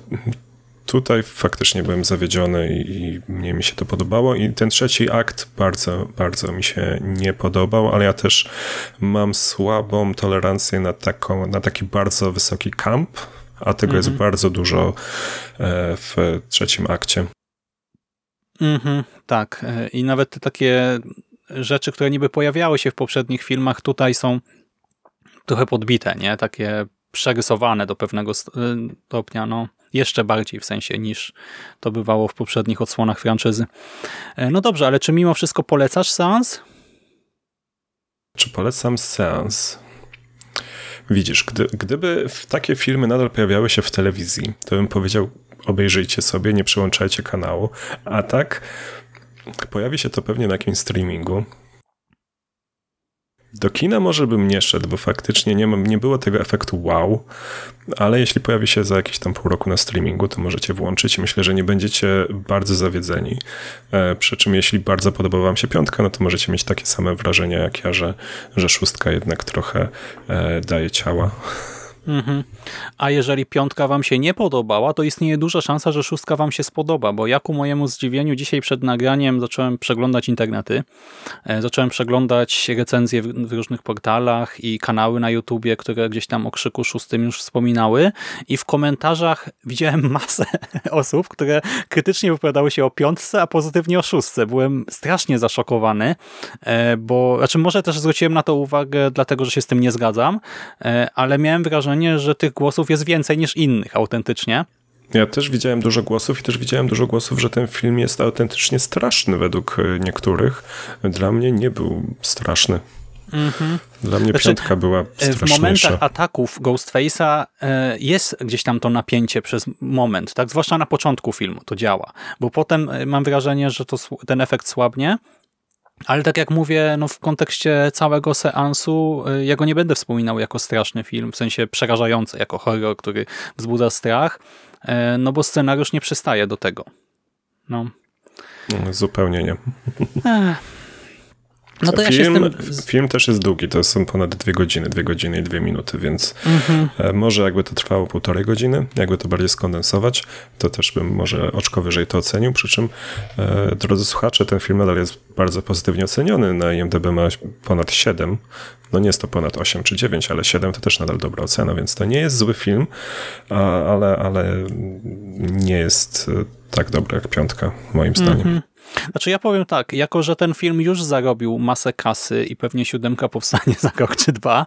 tutaj faktycznie byłem zawiedziony i mnie mi się to podobało. I ten trzeci akt bardzo, bardzo mi się nie podobał, ale ja też mam słabą tolerancję na, taką, na taki bardzo wysoki kamp a tego jest mhm. bardzo dużo e, w trzecim akcie. Mhm, tak. E, I nawet te takie rzeczy, które niby pojawiały się w poprzednich filmach, tutaj są trochę podbite, nie? Takie przerysowane do pewnego e, stopnia, no jeszcze bardziej w sensie niż to bywało w poprzednich odsłonach franczyzy. No dobrze, ale czy mimo wszystko polecasz seans? Czy polecam seans? Widzisz, gdy, gdyby takie filmy nadal pojawiały się w telewizji, to bym powiedział, obejrzyjcie sobie, nie przełączajcie kanału, a tak pojawi się to pewnie na jakimś streamingu, do kina może bym nie szedł, bo faktycznie nie, mam, nie było tego efektu wow, ale jeśli pojawi się za jakieś tam pół roku na streamingu, to możecie włączyć i myślę, że nie będziecie bardzo zawiedzeni. E, przy czym jeśli bardzo podoba wam się piątka, no to możecie mieć takie same wrażenia jak ja, że, że szóstka jednak trochę e, daje ciała. Mhm. A jeżeli piątka wam się nie podobała, to istnieje duża szansa, że szóstka wam się spodoba, bo ja ku mojemu zdziwieniu dzisiaj przed nagraniem zacząłem przeglądać internety, e, zacząłem przeglądać recenzje w różnych portalach i kanały na YouTubie, które gdzieś tam o krzyku szóstym już wspominały i w komentarzach widziałem masę osób, które krytycznie wypowiadały się o piątce, a pozytywnie o szóstce. Byłem strasznie zaszokowany, e, bo, znaczy może też zwróciłem na to uwagę dlatego, że się z tym nie zgadzam, e, ale miałem wrażenie, wrażenie, że tych głosów jest więcej niż innych autentycznie. Ja też widziałem dużo głosów i też widziałem dużo głosów, że ten film jest autentycznie straszny według e, niektórych. Dla mnie nie był straszny. Mhm. Dla mnie znaczy, piątka była straszniejsza. W momentach ataków Ghostface'a e, jest gdzieś tam to napięcie przez moment, tak? Zwłaszcza na początku filmu to działa, bo potem e, mam wrażenie, że to, ten efekt słabnie, ale tak jak mówię, no w kontekście całego seansu, y, ja go nie będę wspominał jako straszny film, w sensie przerażający, jako horror, który wzbudza strach, y, no bo scenariusz nie przystaje do tego. No. zupełnie nie. No to film, ja tym... film też jest długi, to są ponad dwie godziny, dwie godziny i dwie minuty, więc mhm. E, może jakby to trwało półtorej godziny, jakby to bardziej skondensować, to też bym może oczko wyżej to ocenił, przy czym e, drodzy słuchacze, ten film nadal jest bardzo pozytywnie oceniony, na IMDB ma ponad 7, no nie jest to ponad 8 czy 9, ale 7 to też nadal dobra ocena, więc to nie jest zły film, ale, ale nie jest e, tak dobry jak piątka, moim zdaniem. Mhm. Znaczy ja powiem tak, jako że ten film już zarobił masę kasy i pewnie siódemka powstanie za rok czy dwa,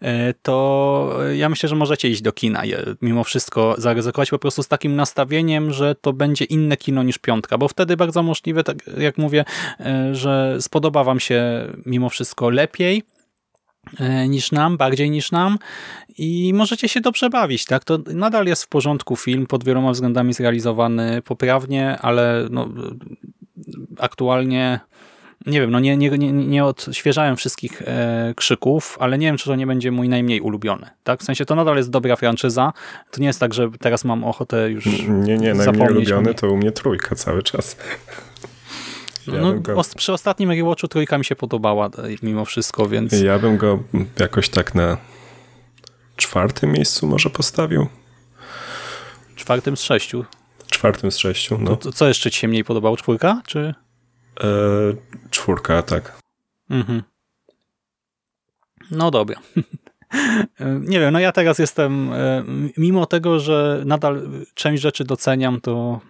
e, to ja myślę, że możecie iść do kina mimo wszystko zaryzykować po prostu z takim nastawieniem, że to będzie inne kino niż piątka, bo wtedy bardzo możliwe, tak jak mówię, e, że spodoba wam się mimo wszystko lepiej, e, niż nam, bardziej niż nam i możecie się dobrze bawić. Tak? To nadal jest w porządku film, pod wieloma względami zrealizowany poprawnie, ale no, aktualnie nie wiem, no nie, nie, nie, nie odświeżałem wszystkich e, krzyków, ale nie wiem, czy to nie będzie mój najmniej ulubiony. Tak? W sensie to nadal jest dobra franczyza. To nie jest tak, że teraz mam ochotę już Nie, nie, najmniej ulubiony to u mnie trójka cały czas. Ja no, go... Przy ostatnim rewatchu trójka mi się podobała e, mimo wszystko, więc... Ja bym go jakoś tak na czwartym miejscu może postawił. Czwartym z sześciu. Czwartym z sześciu, no. To, co jeszcze ci się mniej podobało? Czwórka, czy? E, czwórka, tak. Mhm. No dobra. Nie wiem, no ja teraz jestem, e, mimo tego, że nadal część rzeczy doceniam, to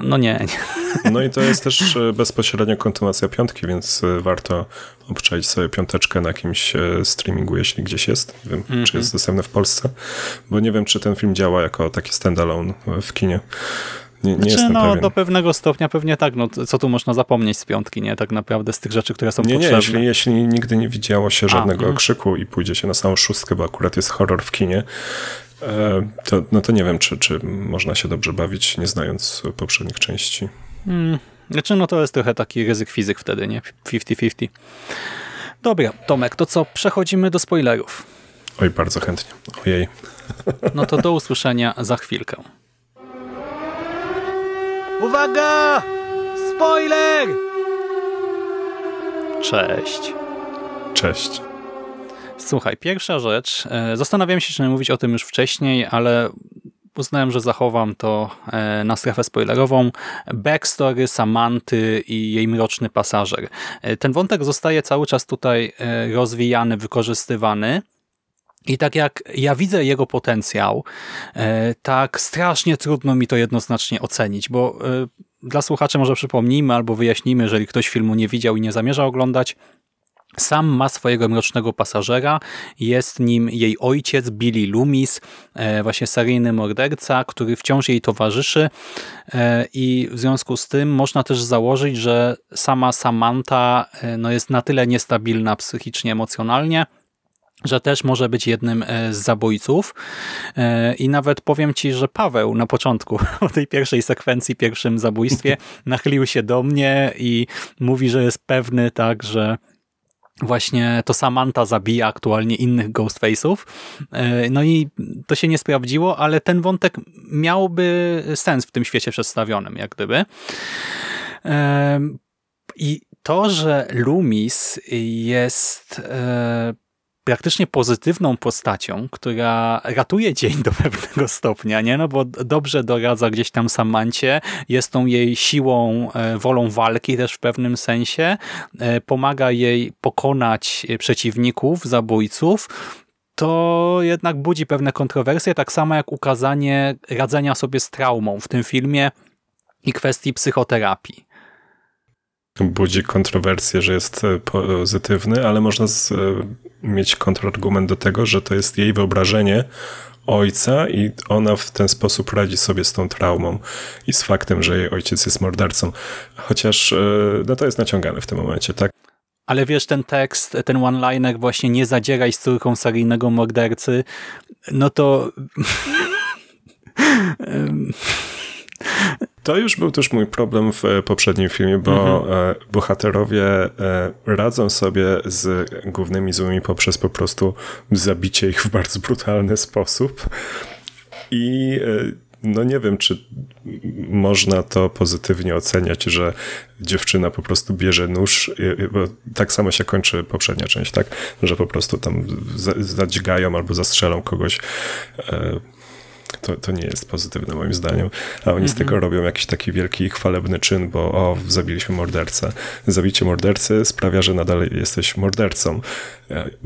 no nie, nie. No i to jest też e, bezpośrednio kontynuacja piątki, więc e, warto obczaić sobie piąteczkę na jakimś streamingu, jeśli gdzieś jest. Nie wiem, mm -hmm. czy jest dostępny w Polsce, bo nie wiem, czy ten film działa jako taki standalone w kinie. Nie, nie znaczy, no, pewien. do pewnego stopnia pewnie tak. No, co tu można zapomnieć z piątki, nie? Tak naprawdę z tych rzeczy, które są nie, potrzebne. Nie, jeśli, jeśli nigdy nie widziało się żadnego A, mm. krzyku i pójdzie się na samą szóstkę, bo akurat jest horror w kinie, e, to, no to nie wiem, czy, czy można się dobrze bawić, nie znając poprzednich części. Hmm. Znaczy, no to jest trochę taki ryzyk fizyk wtedy, nie? 50-50. Dobra, Tomek, to co? Przechodzimy do spoilerów. Oj, bardzo chętnie. Ojej. No to do usłyszenia za chwilkę. Uwaga! Spoiler! Cześć. Cześć. Słuchaj, pierwsza rzecz. E, zastanawiałem się, czy nie mówić o tym już wcześniej, ale uznałem, że zachowam to e, na strefę spoilerową. Backstory Samanty i jej mroczny pasażer. E, ten wątek zostaje cały czas tutaj rozwijany, wykorzystywany. I tak jak ja widzę jego potencjał, e, tak strasznie trudno mi to jednoznacznie ocenić, bo e, dla słuchaczy może przypomnijmy albo wyjaśnimy, jeżeli ktoś filmu nie widział i nie zamierza oglądać, sam ma swojego mrocznego pasażera, jest nim jej ojciec Billy Loomis, e, właśnie seryjny morderca, który wciąż jej towarzyszy i w związku z tym można też założyć, że sama Samantha no, jest na tyle niestabilna psychicznie, emocjonalnie, że też może być jednym e, z zabójców. E, I nawet powiem ci, że Paweł na początku, o tej pierwszej sekwencji, pierwszym zabójstwie, nachylił się do mnie i mówi, że jest pewny tak, że właśnie to Samantha zabija aktualnie innych Ghostface'ów. E, no i to się nie sprawdziło, ale ten wątek miałby sens w tym świecie przedstawionym, jak gdyby. I to, że Loomis jest praktycznie pozytywną postacią, która ratuje dzień do pewnego stopnia, nie? No bo dobrze doradza gdzieś tam Samancie, jest tą jej siłą, e, wolą walki też w pewnym sensie, e, pomaga jej pokonać przeciwników, zabójców, to jednak budzi pewne kontrowersje, tak samo jak ukazanie radzenia sobie z traumą w tym filmie i kwestii psychoterapii budzi kontrowersję, że jest e, pozytywny, ale można z, e, mieć kontrargument do tego, że to jest jej wyobrażenie ojca i ona w ten sposób radzi sobie z tą traumą i z faktem, że jej ojciec jest mordercą. Chociaż e, no to jest naciągane w tym momencie, tak? Ale wiesz, ten tekst, ten one-liner właśnie nie zadzieraj z córką seryjnego mordercy, no to... To już był też mój problem w e, poprzednim filmie, bo mhm. E, bohaterowie e, radzą sobie z głównymi złymi poprzez po prostu zabicie ich w bardzo brutalny sposób. I no nie wiem, czy można to pozytywnie oceniać, że dziewczyna po prostu bierze nóż, bo tak samo się kończy poprzednia część, tak? Że po prostu tam zadźgają albo zastrzelą kogoś to, to nie jest pozytywne moim zdaniem. A oni z tego mhm. robią jakiś taki wielki, chwalebny czyn, bo o, zabiliśmy mordercę. Zabicie mordercy sprawia, że nadal jesteś mordercą.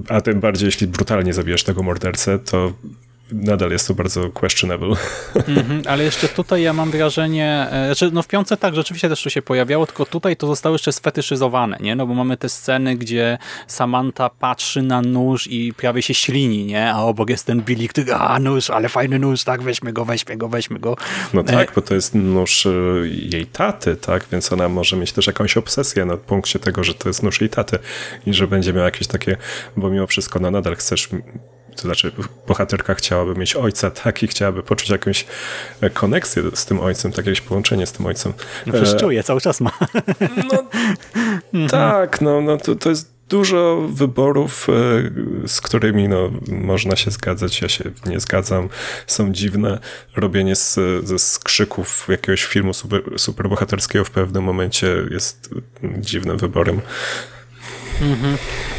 A tym bardziej, jeśli brutalnie zabijesz tego mordercę, to nadal jest to bardzo questionable. Mm -hmm, ale jeszcze tutaj ja mam wrażenie, e, znaczy no w piące tak, rzeczywiście też to się pojawiało, tylko tutaj to zostało jeszcze sfetyszyzowane, nie? No bo mamy te sceny, gdzie Samantha patrzy na nóż i prawie się ślini, nie? A obok jest ten Billy, który, a nóż, ale fajny nóż, tak, weźmy go, weźmy go, weźmy go. No e, tak, bo to jest nóż e, jej taty, tak? Więc ona może mieć też jakąś obsesję na punkcie tego, że to jest nóż jej taty i że będzie miał jakieś takie, bo mimo wszystko no nadal chcesz to znaczy bohaterka chciałaby mieć ojca, tak, i chciałaby poczuć jakąś e, koneksję z tym ojcem, tak jakieś połączenie z tym ojcem. No przecież e, czuje, cały czas ma. No, tak, no, no to, to jest dużo wyborów, e, z którymi no, można się zgadzać, ja się nie zgadzam, są dziwne. Robienie z, ze skrzyków jakiegoś filmu super, superbohaterskiego w pewnym momencie jest dziwnym wyborem. Mhm.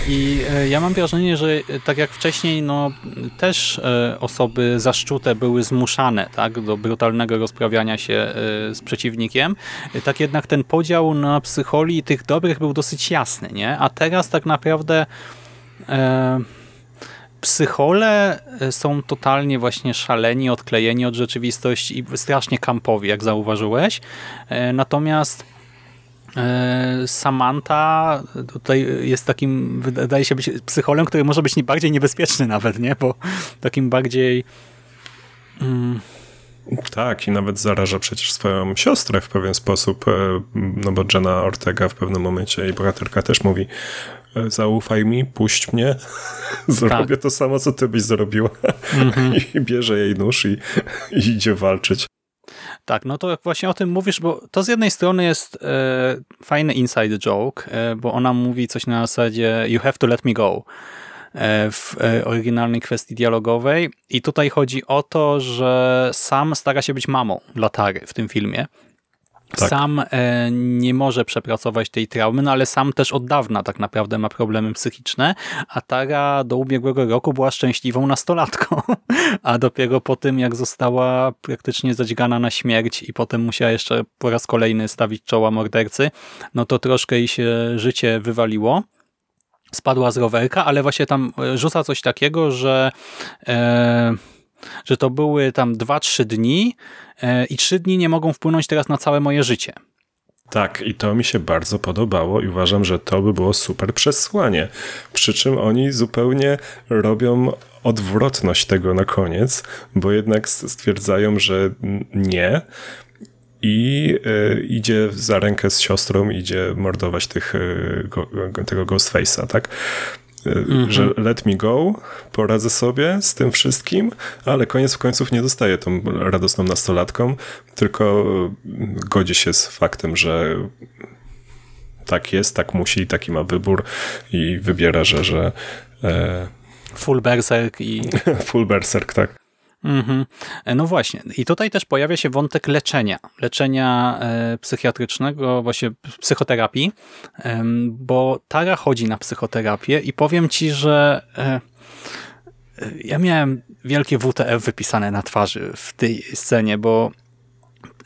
I e, ja mam wrażenie, że e, tak jak wcześniej, no też e, osoby zaszczute były zmuszane tak, do brutalnego rozprawiania się z przeciwnikiem, tak jednak ten podział na psycholi tych dobrych był dosyć jasny, nie? A teraz tak naprawdę e, psychole są totalnie właśnie szaleni, odklejeni od rzeczywistości i strasznie kampowi, jak zauważyłeś. E, natomiast Samantha tutaj jest takim, wydaje się być psycholem, który może być bardziej niebezpieczny nawet, nie? Bo takim bardziej... Mm, Tak, i nawet zaraża przecież swoją siostrę w pewien sposób, e, no bo Jenna Ortega w pewnym momencie, jej bohaterka też mówi e, zaufaj mi, puść mnie, zrobię to samo, co ty byś zrobiła. I bierze jej nóż i, i idzie walczyć. Tak, no to jak właśnie o tym mówisz, bo to z jednej strony jest e, fajny inside joke, e, bo ona mówi coś na zasadzie you have to let me go e, w e, oryginalnej kwestii dialogowej i tutaj chodzi o to, że Sam stara się być mamą dla Tary w tym filmie. Tak. Sam e, nie może przepracować tej traumy, no ale sam też od dawna tak naprawdę ma problemy psychiczne, a Tara do ubiegłego roku była szczęśliwą nastolatką, a dopiero po tym jak została praktycznie zadźgana na śmierć i potem musiała jeszcze po raz kolejny stawić czoła mordercy, no to troszkę jej się życie wywaliło spadła z rowerka, ale właśnie tam e, rzuca coś takiego, że e, że to były tam 2-3 dni e, i 3 dni nie mogą wpłynąć teraz na całe moje życie. Tak, i to mi się bardzo podobało i uważam, że to by było super przesłanie. Przy czym oni zupełnie robią odwrotność tego na koniec, bo jednak stwierdzają, że nie. I e, idzie za rękę z siostrą, idzie mordować tych, e, go, tego Ghostface'a, tak? E, Że let me go, poradzę sobie z tym wszystkim, ale koniec w końców nie zostaje tą radosną nastolatką, tylko godzi się z faktem, że tak jest, tak musi, taki ma wybór i wybiera, że, że e, Full berserk i full berserk, tak. Mhm. E, No właśnie. I tutaj też pojawia się wątek leczenia. Leczenia e, psychiatrycznego, właśnie psychoterapii, bo Tara chodzi na psychoterapię i powiem ci, że e, ja miałem wielkie WTF wypisane na twarzy w tej scenie, bo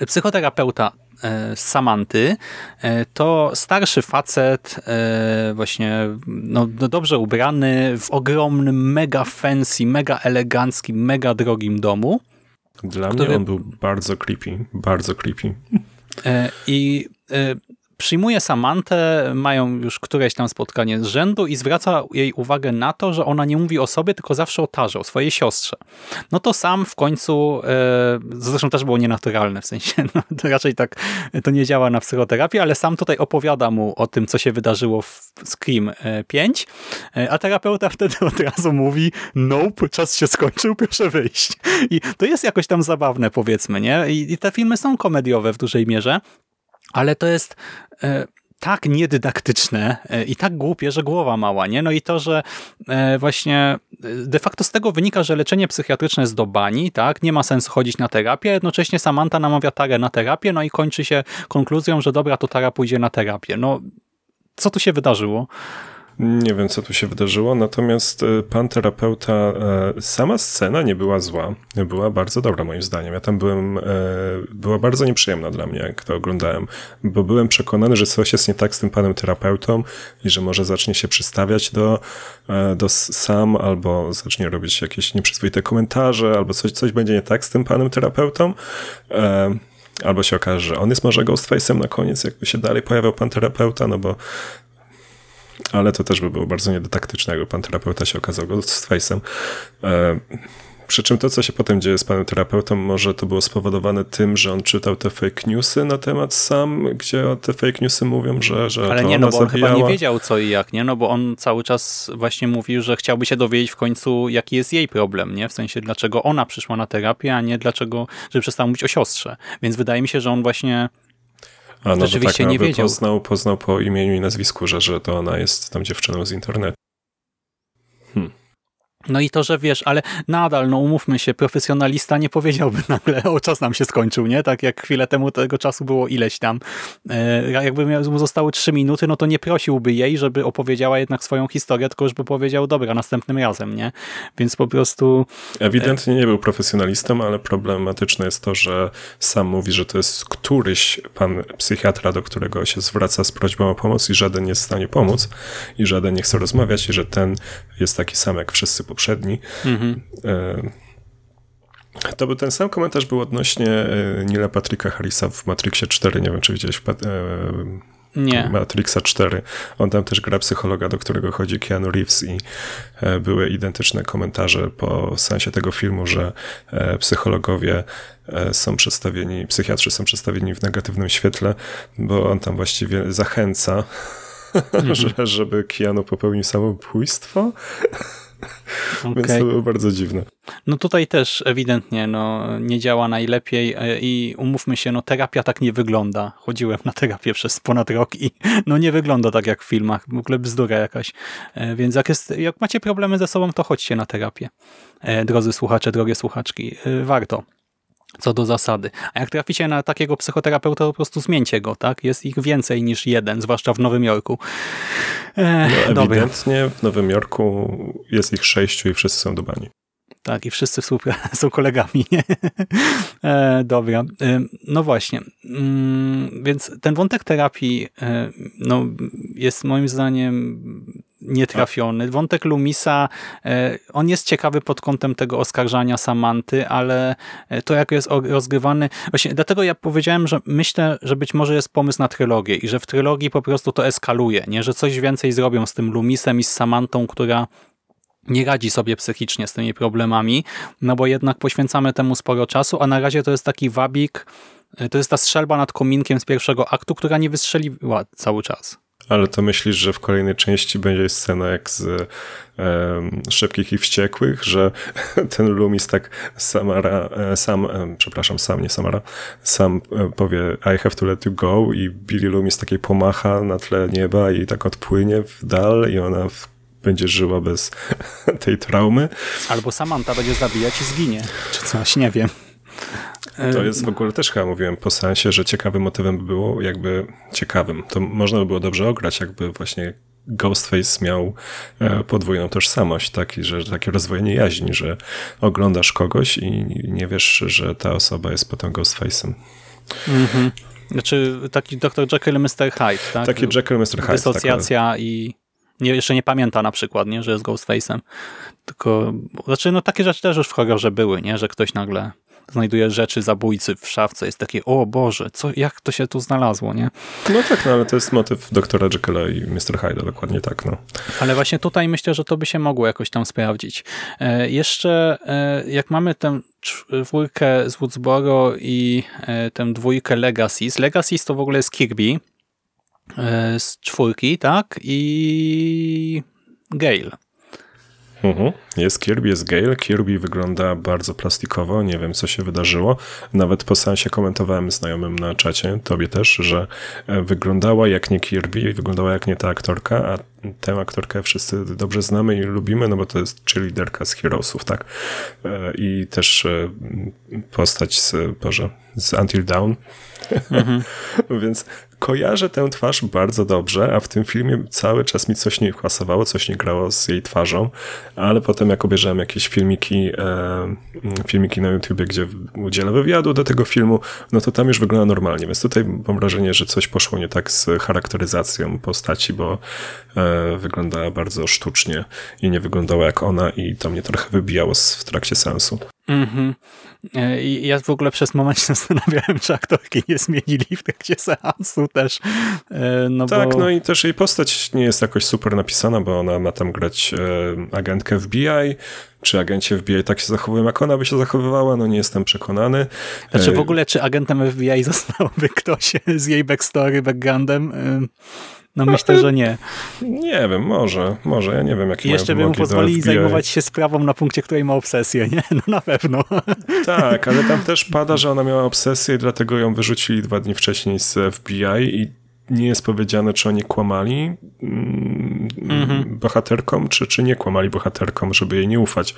psychoterapeuta Samanty e, to starszy facet, e, właśnie no, no dobrze ubrany, w ogromnym, mega fancy, mega eleganckim, mega drogim domu. Dla Który- mnie on był bardzo creepy, bardzo creepy. E, I e, przyjmuje Samantę, mają już któreś tam spotkanie z rzędu i zwraca jej uwagę na to, że ona nie mówi o sobie, tylko zawsze o Tarze, o swojej siostrze. No to sam w końcu, e, zresztą też było nienaturalne, w sensie no, to raczej tak to nie działa na psychoterapii, ale sam tutaj opowiada mu o tym, co się wydarzyło w Scream e, 5, e, a terapeuta wtedy od razu mówi nope, czas się skończył, proszę wyjść. I to jest jakoś tam zabawne, powiedzmy, nie? I, i te filmy są komediowe w dużej mierze, ale to jest e, tak niedydaktyczne e, i tak głupie, że głowa mała, nie? No i to, że e, właśnie de facto z tego wynika, że leczenie psychiatryczne jest do bani, tak? Nie ma sensu chodzić na terapię, jednocześnie Samantha namawia Tarę na terapię, no i kończy się konkluzją, że dobra, to Tara pójdzie na terapię. No, co tu się wydarzyło? Nie wiem, co tu się wydarzyło, natomiast e, pan terapeuta, e, sama scena nie była zła, była bardzo dobra moim zdaniem. Ja tam byłem, e, była bardzo nieprzyjemna dla mnie, jak to oglądałem, bo byłem przekonany, że coś jest nie tak z tym panem terapeutą i że może zacznie się przystawiać do, do sam, albo zacznie robić jakieś nieprzyzwoite komentarze, albo coś, coś będzie nie tak z tym panem terapeutą. Albo się okaże, że on jest może Ghostface'em na koniec, jakby się dalej pojawiał pan terapeuta, no bo ale to też by było bardzo niedydaktyczne, jakby pan terapeuta się okazał Ghostface'em. E, przy czym to, co się potem dzieje z panem terapeutą, może to było spowodowane tym, że on czytał te fake newsy na temat sam, gdzie te fake newsy mówią, że, że Ale nie, no bo on chyba nie zabijała. wiedział co i jak, nie? No bo on cały czas właśnie mówił, że chciałby się dowiedzieć w końcu, jaki jest jej problem, nie? W sensie, dlaczego ona przyszła na terapię, a nie dlaczego, że przestał mówić o siostrze. Więc wydaje mi się, że on właśnie A, no rzeczywiście tak, no, nie by wiedział. Poznał, poznał po imieniu i nazwisku, że, że to ona jest tam dziewczyną z internetu. Hmm. No i to, że wiesz, ale nadal, no umówmy się, profesjonalista nie powiedziałby nagle, o czas nam się skończył, nie? Tak jak chwilę temu tego czasu było ileś tam. E, jakby mu zostały trzy minuty, no to nie prosiłby jej, żeby opowiedziała jednak swoją historię, tylko już by powiedział, dobra, następnym razem, nie? Więc po prostu... Ewidentnie nie był profesjonalistą, ale problematyczne jest to, że sam mówi, że to jest któryś pan psychiatra, do którego się zwraca z prośbą o pomoc i żaden nie jest w stanie pomóc i żaden nie chce rozmawiać i że ten jest taki sam jak wszyscy poprzedni. Mhm. To był ten sam komentarz był odnośnie e, Nila Patricka Harrisa w Matrixie 4. Nie wiem, czy widziałeś e, nie. Matrixa 4. On tam też gra psychologa, do którego chodzi Keanu Reeves i były identyczne komentarze po sensie tego filmu, że psychologowie są przedstawieni, psychiatrzy są przedstawieni w negatywnym świetle, bo on tam właściwie zachęca, mm -hmm. żeby Keanu popełnił samobójstwo. Okay. Więc to było bardzo dziwne. No tutaj też ewidentnie no, nie działa najlepiej e, i umówmy się, no terapia tak nie wygląda. Chodziłem na terapię przez ponad rok i no nie wygląda tak jak w filmach. W ogóle bzdura jakaś. E, więc jak, jest, jak macie problemy ze sobą, to chodźcie na terapię. E, drodzy słuchacze, drogie słuchaczki. Warto co do zasady. A jak traficie na takiego psychoterapeuta, po prostu zmieńcie go, tak? Jest ich więcej niż jeden, zwłaszcza w Nowym Jorku. Eee, no, ewidentnie dobra. w Nowym Jorku jest ich sześciu i wszyscy są dubani. Tak, i wszyscy są kolegami. E, dobra. E, no właśnie. Mm, więc ten wątek terapii e, no, jest moim zdaniem nietrafiony. Wątek Lumisa, e, on jest ciekawy pod kątem tego oskarżania Samanty, ale e, to jak jest rozgrywany, właśnie dlatego ja powiedziałem, że myślę, że być może jest pomysł na trylogię i że w trylogii po prostu to eskaluje, nie? że coś więcej zrobią z tym Lumisem i z Samantą, która nie radzi sobie psychicznie z tymi problemami, no bo jednak poświęcamy temu sporo czasu, a na razie to jest taki wabik, e, to jest ta strzelba nad kominkiem z pierwszego aktu, która nie wystrzeliła cały czas. Ale to myślisz, że w kolejnej części będzie scena jak z Szybkich i Wściekłych, że ten Loomis tak Samara, e, sam, e, przepraszam, sam, nie Samara, sam e, powie I have to let you go i Billy Loomis takiej pomacha na tle nieba i tak odpłynie w dal i ona w będzie żyła bez tej traumy. Albo Samantha będzie zabijać i zginie, czy coś, nie wiem. To jest w ogóle też chyba mówiłem po sensie, że ciekawym motywem by było, jakby ciekawym, to można by było dobrze ograć, jakby właśnie Ghostface miał e, podwójną tożsamość, taki, że takie rozwojenie jaźni, że oglądasz kogoś i nie wiesz, że ta osoba jest potem Ghostface'em. Mhm. Znaczy taki Dr. Jekyll i Mr. Hyde, tak? Taki Jekyll i Mr. Hyde. Dysocjacja tak, i nie, jeszcze nie pamięta na przykład, nie, że jest Ghostface'em. Tylko, znaczy, no takie rzeczy też już w horrorze były, nie, że ktoś nagle znajduje rzeczy zabójcy w szafce. Jest takie, o Boże, co, jak to się tu znalazło, nie? No tak, no ale to jest motyw doktora Jekylla i Mr. Hyde'a, dokładnie tak, no. Ale właśnie tutaj myślę, że to by się mogło jakoś tam sprawdzić. E, jeszcze e, jak mamy tę dwójkę z Woodsboro i e, tę dwójkę Legacies. Legacies to w ogóle jest Kirby z czwórki, tak? I Gale. Mhm. Jest Kirby, jest Gale. Kirby wygląda bardzo plastikowo, nie wiem co się wydarzyło. Nawet po sensie komentowałem znajomym na czacie, tobie też, że e, wyglądała jak nie Kirby, wyglądała jak nie ta aktorka, a tę aktorkę wszyscy dobrze znamy i lubimy, no bo to jest cheerleaderka z Heroesów, tak? E, I też e, postać z, Boże, z Until Dawn. Mhm. Więc kojarzę tę twarz bardzo dobrze, a w tym filmie cały czas mi coś nie pasowało, coś nie grało z jej twarzą, ale potem jak obejrzałem jakieś filmiki, e, filmiki na YouTubie, gdzie udziela wywiadu do tego filmu, no to tam już wygląda normalnie, więc tutaj mam wrażenie, że coś poszło nie tak z charakteryzacją postaci, bo e, wyglądała bardzo sztucznie i nie wyglądała jak ona i to mnie trochę wybijało w trakcie sensu. Mhm. E, I ja w ogóle przez moment się zastanawiałem, czy aktorki nie zmienili w trakcie seansu też. E, no tak, bo... no i też jej postać nie jest jakoś super napisana, bo ona ma tam grać e, agentkę FBI, czy agenci FBI tak się zachowują, jak ona by się zachowywała, no nie jestem przekonany. Znaczy w ogóle, czy agentem FBI zostałby ktoś z jej backstory, backgroundem? No myślę, że nie. Nie wiem, może, może, ja nie wiem, jakie jeszcze by mu pozwolili zajmować się sprawą na punkcie, której ma obsesję, nie? No na pewno. Tak, ale tam też pada, że ona miała obsesję i dlatego ją wyrzucili dwa dni wcześniej z FBI i nie jest powiedziane, czy oni kłamali mm, Mhm. bohaterkom, czy, czy nie kłamali bohaterkom, żeby jej nie ufać.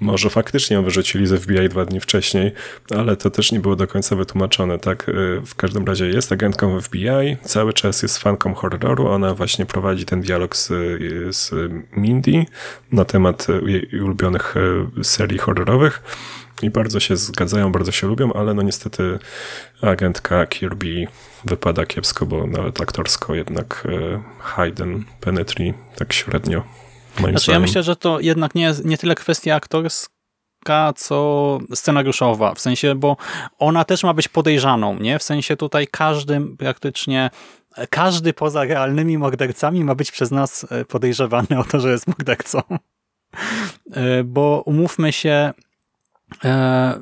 Może faktycznie ją wyrzucili z FBI dwa dni wcześniej, ale to też nie było do końca wytłumaczone, tak? Y, W każdym razie jest agentką FBI, cały czas jest fanką horroru, ona właśnie prowadzi ten dialog z, z Mindy na temat jej ulubionych y, serii horrorowych i bardzo się zgadzają, bardzo się lubią, ale no niestety agentka Kirby wypada kiepsko, bo nawet aktorsko jednak y, Hayden Penetri tak średnio moim Znaczy ja myślę, że to jednak nie, nie tyle kwestia aktorska, co scenariuszowa, w sensie, bo ona też ma być podejrzaną, nie? W sensie tutaj każdy praktycznie, każdy poza realnymi mordercami ma być przez nas e, podejrzewany o to, że jest mordercą. E, Bo umówmy się, e,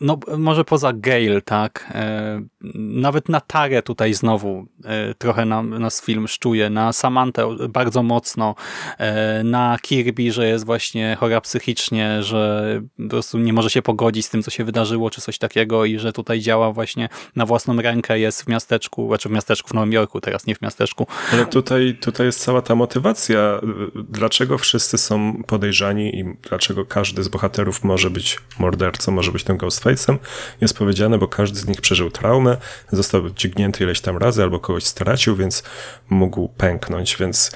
no może poza Gale, tak, e, nawet na Tarę tutaj znowu e, trochę nam, nas film szczuje, na Samantę bardzo mocno, e, na Kirby, że jest właśnie chora psychicznie, że po prostu nie może się pogodzić z tym, co się wydarzyło, czy coś takiego i że tutaj działa właśnie na własną rękę, jest w miasteczku, znaczy w miasteczku w Nowym Jorku, teraz nie w miasteczku. Ale tutaj, tutaj jest cała ta motywacja, dlaczego wszyscy są podejrzani i dlaczego każdy z bohaterów może być mordercą, może być tym Ghostface'em. Jest powiedziane, bo każdy z nich przeżył traumę, został dźgnięty ileś tam razy albo kogoś stracił, więc mógł pęknąć, więc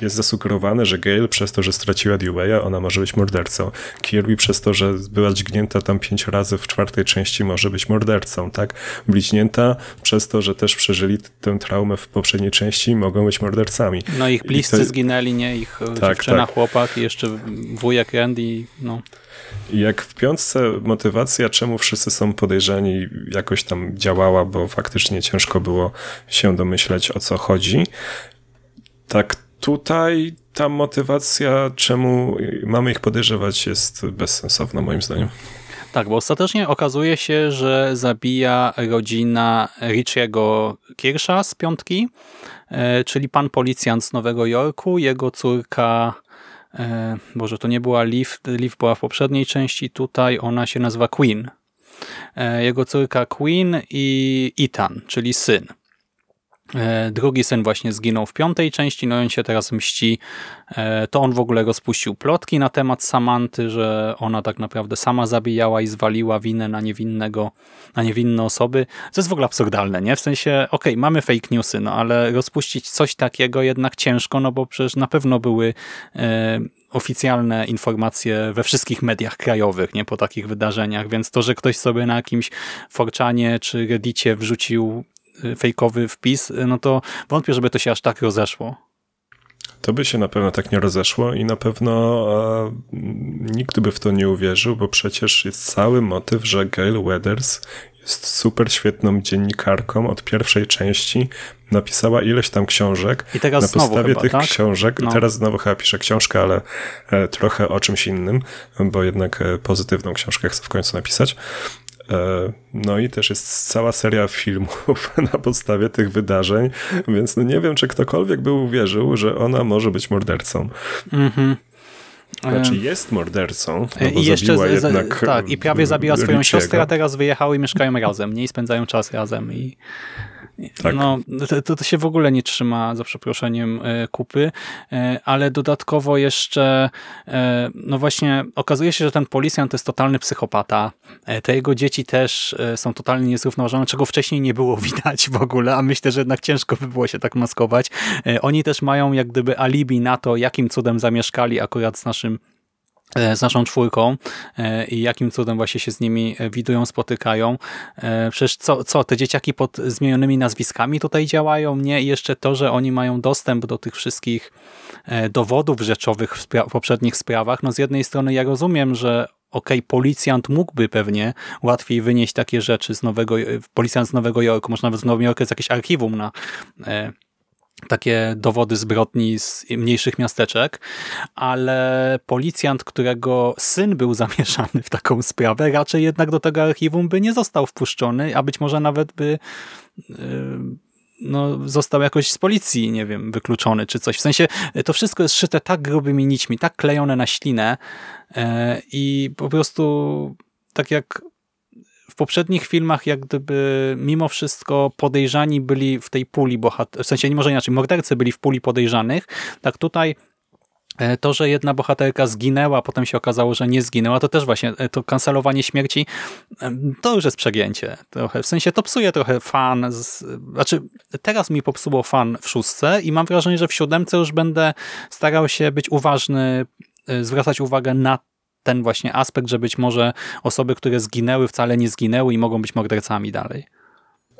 jest zasugerowane, że Gail przez to, że straciła Dewey'a, ona może być mordercą. Kirby przez to, że była dźgnięta tam pięć razy w czwartej części może być mordercą, tak? Bliźnięta przez to, że też przeżyli tę traumę w poprzedniej części mogą być mordercami. No ich bliscy to- zginęli, nie? Ich tak, Tak, dziewczyna, tak. chłopak i jeszcze wujek Randy, no. Jak w piątce motywacja, czemu wszyscy są podejrzani, jakoś tam działała, bo faktycznie ciężko było się domyśleć o co chodzi. Tak tutaj ta motywacja, czemu mamy ich podejrzewać, jest bezsensowna moim zdaniem. Tak, bo ostatecznie okazuje się, że zabija rodzina Richiego Kirscha z piątki, e, czyli pan policjant z Nowego Jorku, jego córka, Boże, to nie była Liv, Liv była w poprzedniej części, tutaj ona się nazywa Queen. E, Jego córka Queen i Ethan, czyli syn. E, Drugi syn właśnie zginął w piątej części, no i on się teraz mści. E, To on w ogóle rozpuścił plotki na temat Samanty, że ona tak naprawdę sama zabijała i zwaliła winę na niewinnego, na niewinne osoby. Co jest w ogóle absurdalne, nie? W sensie, okej, mamy fake newsy, no ale rozpuścić coś takiego jednak ciężko, no bo przecież na pewno były e, oficjalne informacje we wszystkich mediach krajowych, nie? Po takich wydarzeniach, więc to, że ktoś sobie na jakimś Forczanie czy Reddicie wrzucił fejkowy wpis, y, no to wątpię, żeby to się aż tak rozeszło. To by się na pewno tak nie rozeszło i na pewno e, nikt by w to nie uwierzył, bo przecież jest cały motyw, że Gail Weathers jest super świetną dziennikarką od pierwszej części, napisała ileś tam książek. I teraz na znowu podstawie chyba, tych tak? książek, No. teraz znowu chyba pisze książkę, ale e, trochę o czymś innym, bo jednak e, pozytywną książkę chcę w końcu napisać. E, No i też jest cała seria filmów na podstawie tych wydarzeń, więc no nie wiem, czy ktokolwiek by uwierzył, że ona może być mordercą. Mhm. Znaczy Em, jest mordercą, no bo I jeszcze zabiła jednak tak, i prawie zabiła swoją Richiego. siostrę, a teraz wyjechały i mieszkają razem, nie? I spędzają czas razem i Tak. no, to, to, się w ogóle nie trzyma, za przeproszeniem, e, kupy, e, ale dodatkowo jeszcze e, no właśnie okazuje się, że ten policjant to jest totalny psychopata. Te jego dzieci też są totalnie niezrównoważone, czego wcześniej nie było widać w ogóle, a myślę, że jednak ciężko by było się tak maskować. Oni też mają jak gdyby alibi na to, jakim cudem zamieszkali akurat z naszym z naszą czwórką e, i jakim cudem właśnie się z nimi e, widują, spotykają. E, Przecież co, co, te dzieciaki pod zmienionymi nazwiskami tutaj działają? Nie, i jeszcze to, że oni mają dostęp do tych wszystkich e, dowodów rzeczowych w, spra- w poprzednich sprawach. No z jednej strony ja rozumiem, że okej, policjant mógłby pewnie łatwiej wynieść takie rzeczy z Nowego, policjant z Nowego Jorku, może nawet w Nowym Jorku jest jakieś archiwum na e, takie dowody zbrodni z mniejszych miasteczek, ale policjant, którego syn był zamieszany w taką sprawę, raczej jednak do tego archiwum by nie został wpuszczony, a być może nawet by yy, no, został jakoś z policji, nie wiem, wykluczony czy coś. W sensie to wszystko jest szyte tak grubymi nićmi, tak klejone na ślinę yy, i po prostu tak jak w poprzednich filmach jak gdyby mimo wszystko podejrzani byli w tej puli bohaterów, w sensie nie może inaczej, mordercy byli w puli podejrzanych, tak tutaj E, to, że jedna bohaterka zginęła, potem się okazało, że nie zginęła, to też właśnie e, to kancelowanie śmierci, e, to już jest przegięcie trochę. W sensie to psuje trochę fan. Z, znaczy, teraz mi popsuło fan w szóstce i mam wrażenie, że w siódemce już będę starał się być uważny, zwracać uwagę na ten właśnie aspekt, że być może osoby, które zginęły, wcale nie zginęły i mogą być mordercami dalej.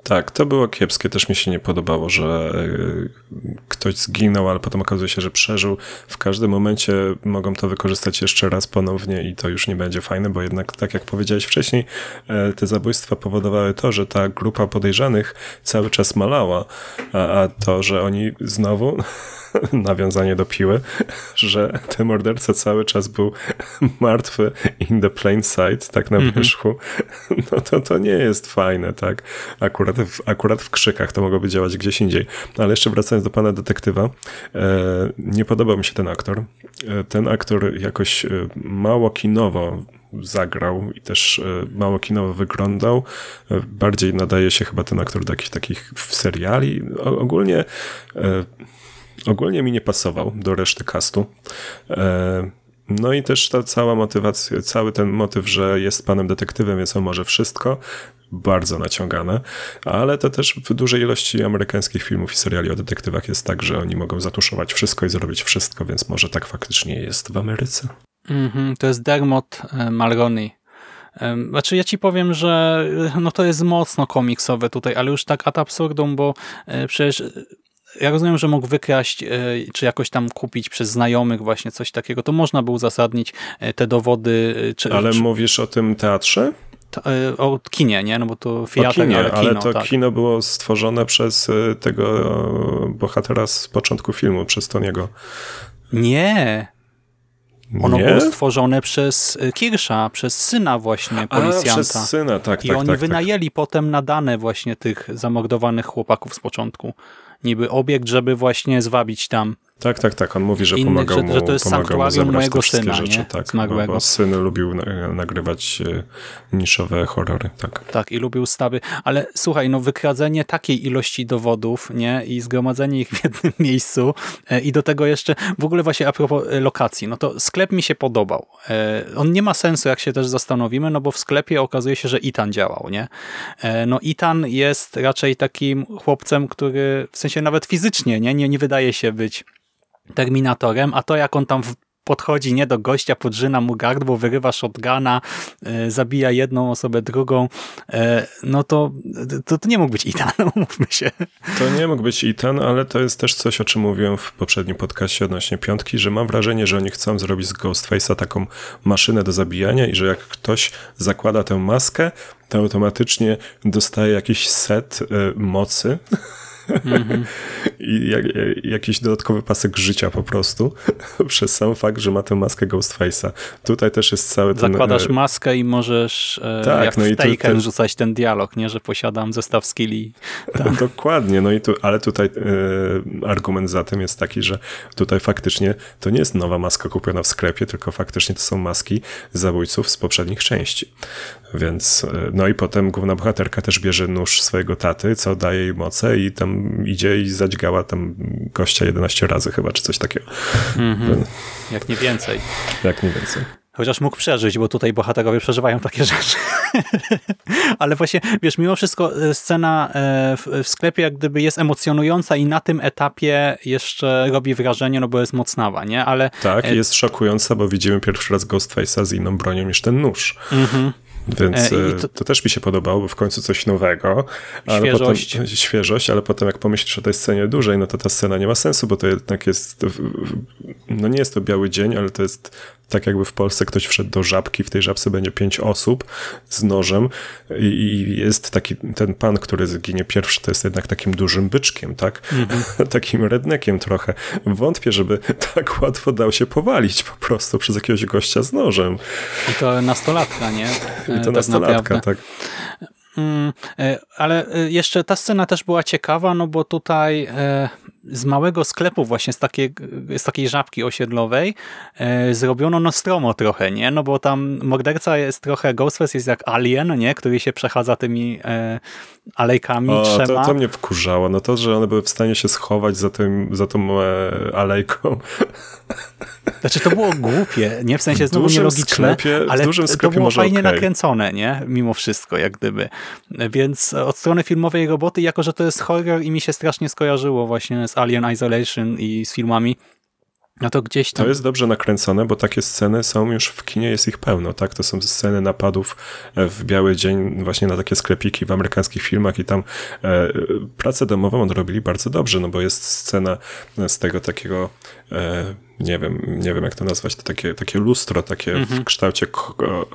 Tak, to było kiepskie. Też mi się nie podobało, że e, ktoś zginął, ale potem okazuje się, że przeżył. W każdym momencie mogą to wykorzystać jeszcze raz ponownie i to już nie będzie fajne, bo jednak, tak jak powiedziałeś wcześniej, e, te zabójstwa powodowały to, że ta grupa podejrzanych cały czas malała, a, a to, że oni znowu nawiązanie do piły, że ten morderca cały czas był martwy in the plain sight, tak na mhm. wierzchu, no to to nie jest fajne, tak? Akurat w, akurat w krzykach to mogłoby działać gdzieś indziej. Ale jeszcze wracając do pana detektywa, e, nie podobał mi się ten aktor. E, ten aktor jakoś e, mało kinowo zagrał i też mało kinowo wyglądał. Bardziej nadaje się chyba ten aktor do jakichś takich seriali. ogólnie ogólnie mi nie pasował do reszty castu. E, no i też ta cała motywacja, cały ten motyw, że jest panem detektywem, więc on może wszystko, bardzo naciągane, ale to też w dużej ilości amerykańskich filmów i seriali o detektywach jest tak, że oni mogą zatuszować wszystko i zrobić wszystko, więc może tak faktycznie jest w Ameryce. Mm -hmm, to jest Dermot e, Mulroney. Znaczy ja ci powiem, że e, no to jest mocno komiksowe tutaj, ale już tak ad absurdum, bo przecież ja rozumiem, że mógł wykraść, e, czy jakoś tam kupić przez znajomych właśnie coś takiego, to można by uzasadnić e, te dowody. E, czy, ale czy... mówisz o tym teatrze? O kinie, nie? No bo to Fiat, kinie, ale, kino, ale to tak. kino było stworzone przez tego bohatera z początku filmu, przez Toniego. Nie. Ono nie? było stworzone przez Kirsza, przez syna właśnie policjanta. A, przez syna, tak, I tak, oni tak, wynajęli tak. potem na dane właśnie tych zamordowanych chłopaków z początku niby obiekt, żeby właśnie zwabić tam tak, tak, tak. On mówi, że innych, pomagał że, mu, że to jest sanktuarium mojego syna, rzeczy, nie? Tak, bo, bo syn lubił nagrywać e, niszowe horrory, tak. Tak, i lubił stawy. Ale słuchaj, no wykradzenie takiej ilości dowodów, nie? I zgromadzenie ich w jednym miejscu e, i do tego jeszcze, w ogóle właśnie a propos e, lokacji, no to sklep mi się podobał. On nie ma sensu, jak się też zastanowimy, no bo w sklepie okazuje się, że Itan działał, nie? No Itan jest raczej takim chłopcem, który w sensie nawet fizycznie, nie? Nie, nie wydaje się być Terminatorem, a to jak on tam podchodzi nie do gościa, podrzyna mu gardło, wyrywa shotguna, e, zabija jedną osobę, drugą, e, no to, to, to nie mógł być Ethan, umówmy się. To nie mógł być Ethan, ale to jest też coś, o czym mówiłem w poprzednim podcaście odnośnie piątki, że mam wrażenie, że oni chcą zrobić z Ghostface'a taką maszynę do zabijania i że jak ktoś zakłada tę maskę, to automatycznie dostaje jakiś set y, mocy, Mm-hmm. I jak, jakiś dodatkowy pasek życia po prostu przez sam fakt, że ma tę maskę Ghostface'a. Tutaj też jest cały ten... Zakładasz e, maskę i możesz e, tak, jak no w Taken też... rzucać ten dialog, nie, że posiadam zestaw skilli. Tak. Dokładnie, no i tu, ale tutaj e, argument za tym jest taki, że tutaj faktycznie to nie jest nowa maska kupiona w sklepie, tylko faktycznie to są maski zabójców z poprzednich części. Więc, e, no i potem główna bohaterka też bierze nóż swojego taty, co daje jej moce i tam idzie i zadźgała tam gościa 11 razy chyba, czy coś takiego. Mm -hmm. Jak nie więcej. Jak nie więcej. Chociaż mógł przeżyć, bo tutaj bohaterowie przeżywają takie rzeczy. Ale właśnie, wiesz, mimo wszystko e, scena e, w, sklepie jak gdyby jest emocjonująca i na tym etapie jeszcze robi wrażenie, no bo jest mocnawa, nie? Ale... Tak, jest szokująca, bo widzimy pierwszy raz Ghostface'a z inną bronią niż ten nóż. Mhm. Więc e, to, to, też mi się podobało, bo w końcu coś nowego. Świeżość. Potem, świeżość, ale potem jak pomyślisz o tej scenie dłużej, no to ta scena nie ma sensu, bo to jednak jest, no nie jest to biały dzień, ale to jest tak jakby w Polsce ktoś wszedł do żabki, w tej żabce będzie pięć osób z nożem i, jest taki, ten pan, który zginie pierwszy, to jest jednak takim dużym byczkiem, tak? Mm-hmm. takim rednekiem trochę. Wątpię, żeby tak łatwo dał się powalić po prostu przez jakiegoś gościa z nożem. I to nastolatka, nie? I to tak nastolatka, tak. Mm, e, ale e, jeszcze ta scena też była ciekawa, no bo tutaj e, z małego sklepu właśnie z takiej, z takiej żabki osiedlowej e, zrobiono Nostromo trochę, nie? No bo tam morderca jest trochę, Ghostface jest jak alien, nie? Który się przechadza tymi e, alejkami o, trzema. To, to mnie wkurzało. No to, że one były w stanie się schować za, tym, za tą e, alejką. Znaczy to było głupie, nie? W sensie znowu nielogiczne, sklepie- w ale dużym to było fajnie okej. nakręcone, nie? Mimo wszystko, jak gdyby. Więc od strony filmowej roboty, jako że to jest horror i mi się strasznie skojarzyło właśnie z Alien Isolation i z filmami, no to gdzieś tam... To jest dobrze nakręcone, bo takie sceny są już w kinie, jest ich pełno, tak? To są sceny napadów e, w biały dzień właśnie na takie sklepiki w amerykańskich filmach i tam e, pracę domową odrobili bardzo dobrze, no bo jest scena z tego takiego e, nie wiem, nie wiem jak to nazwać, to takie, takie lustro, takie w kształcie ko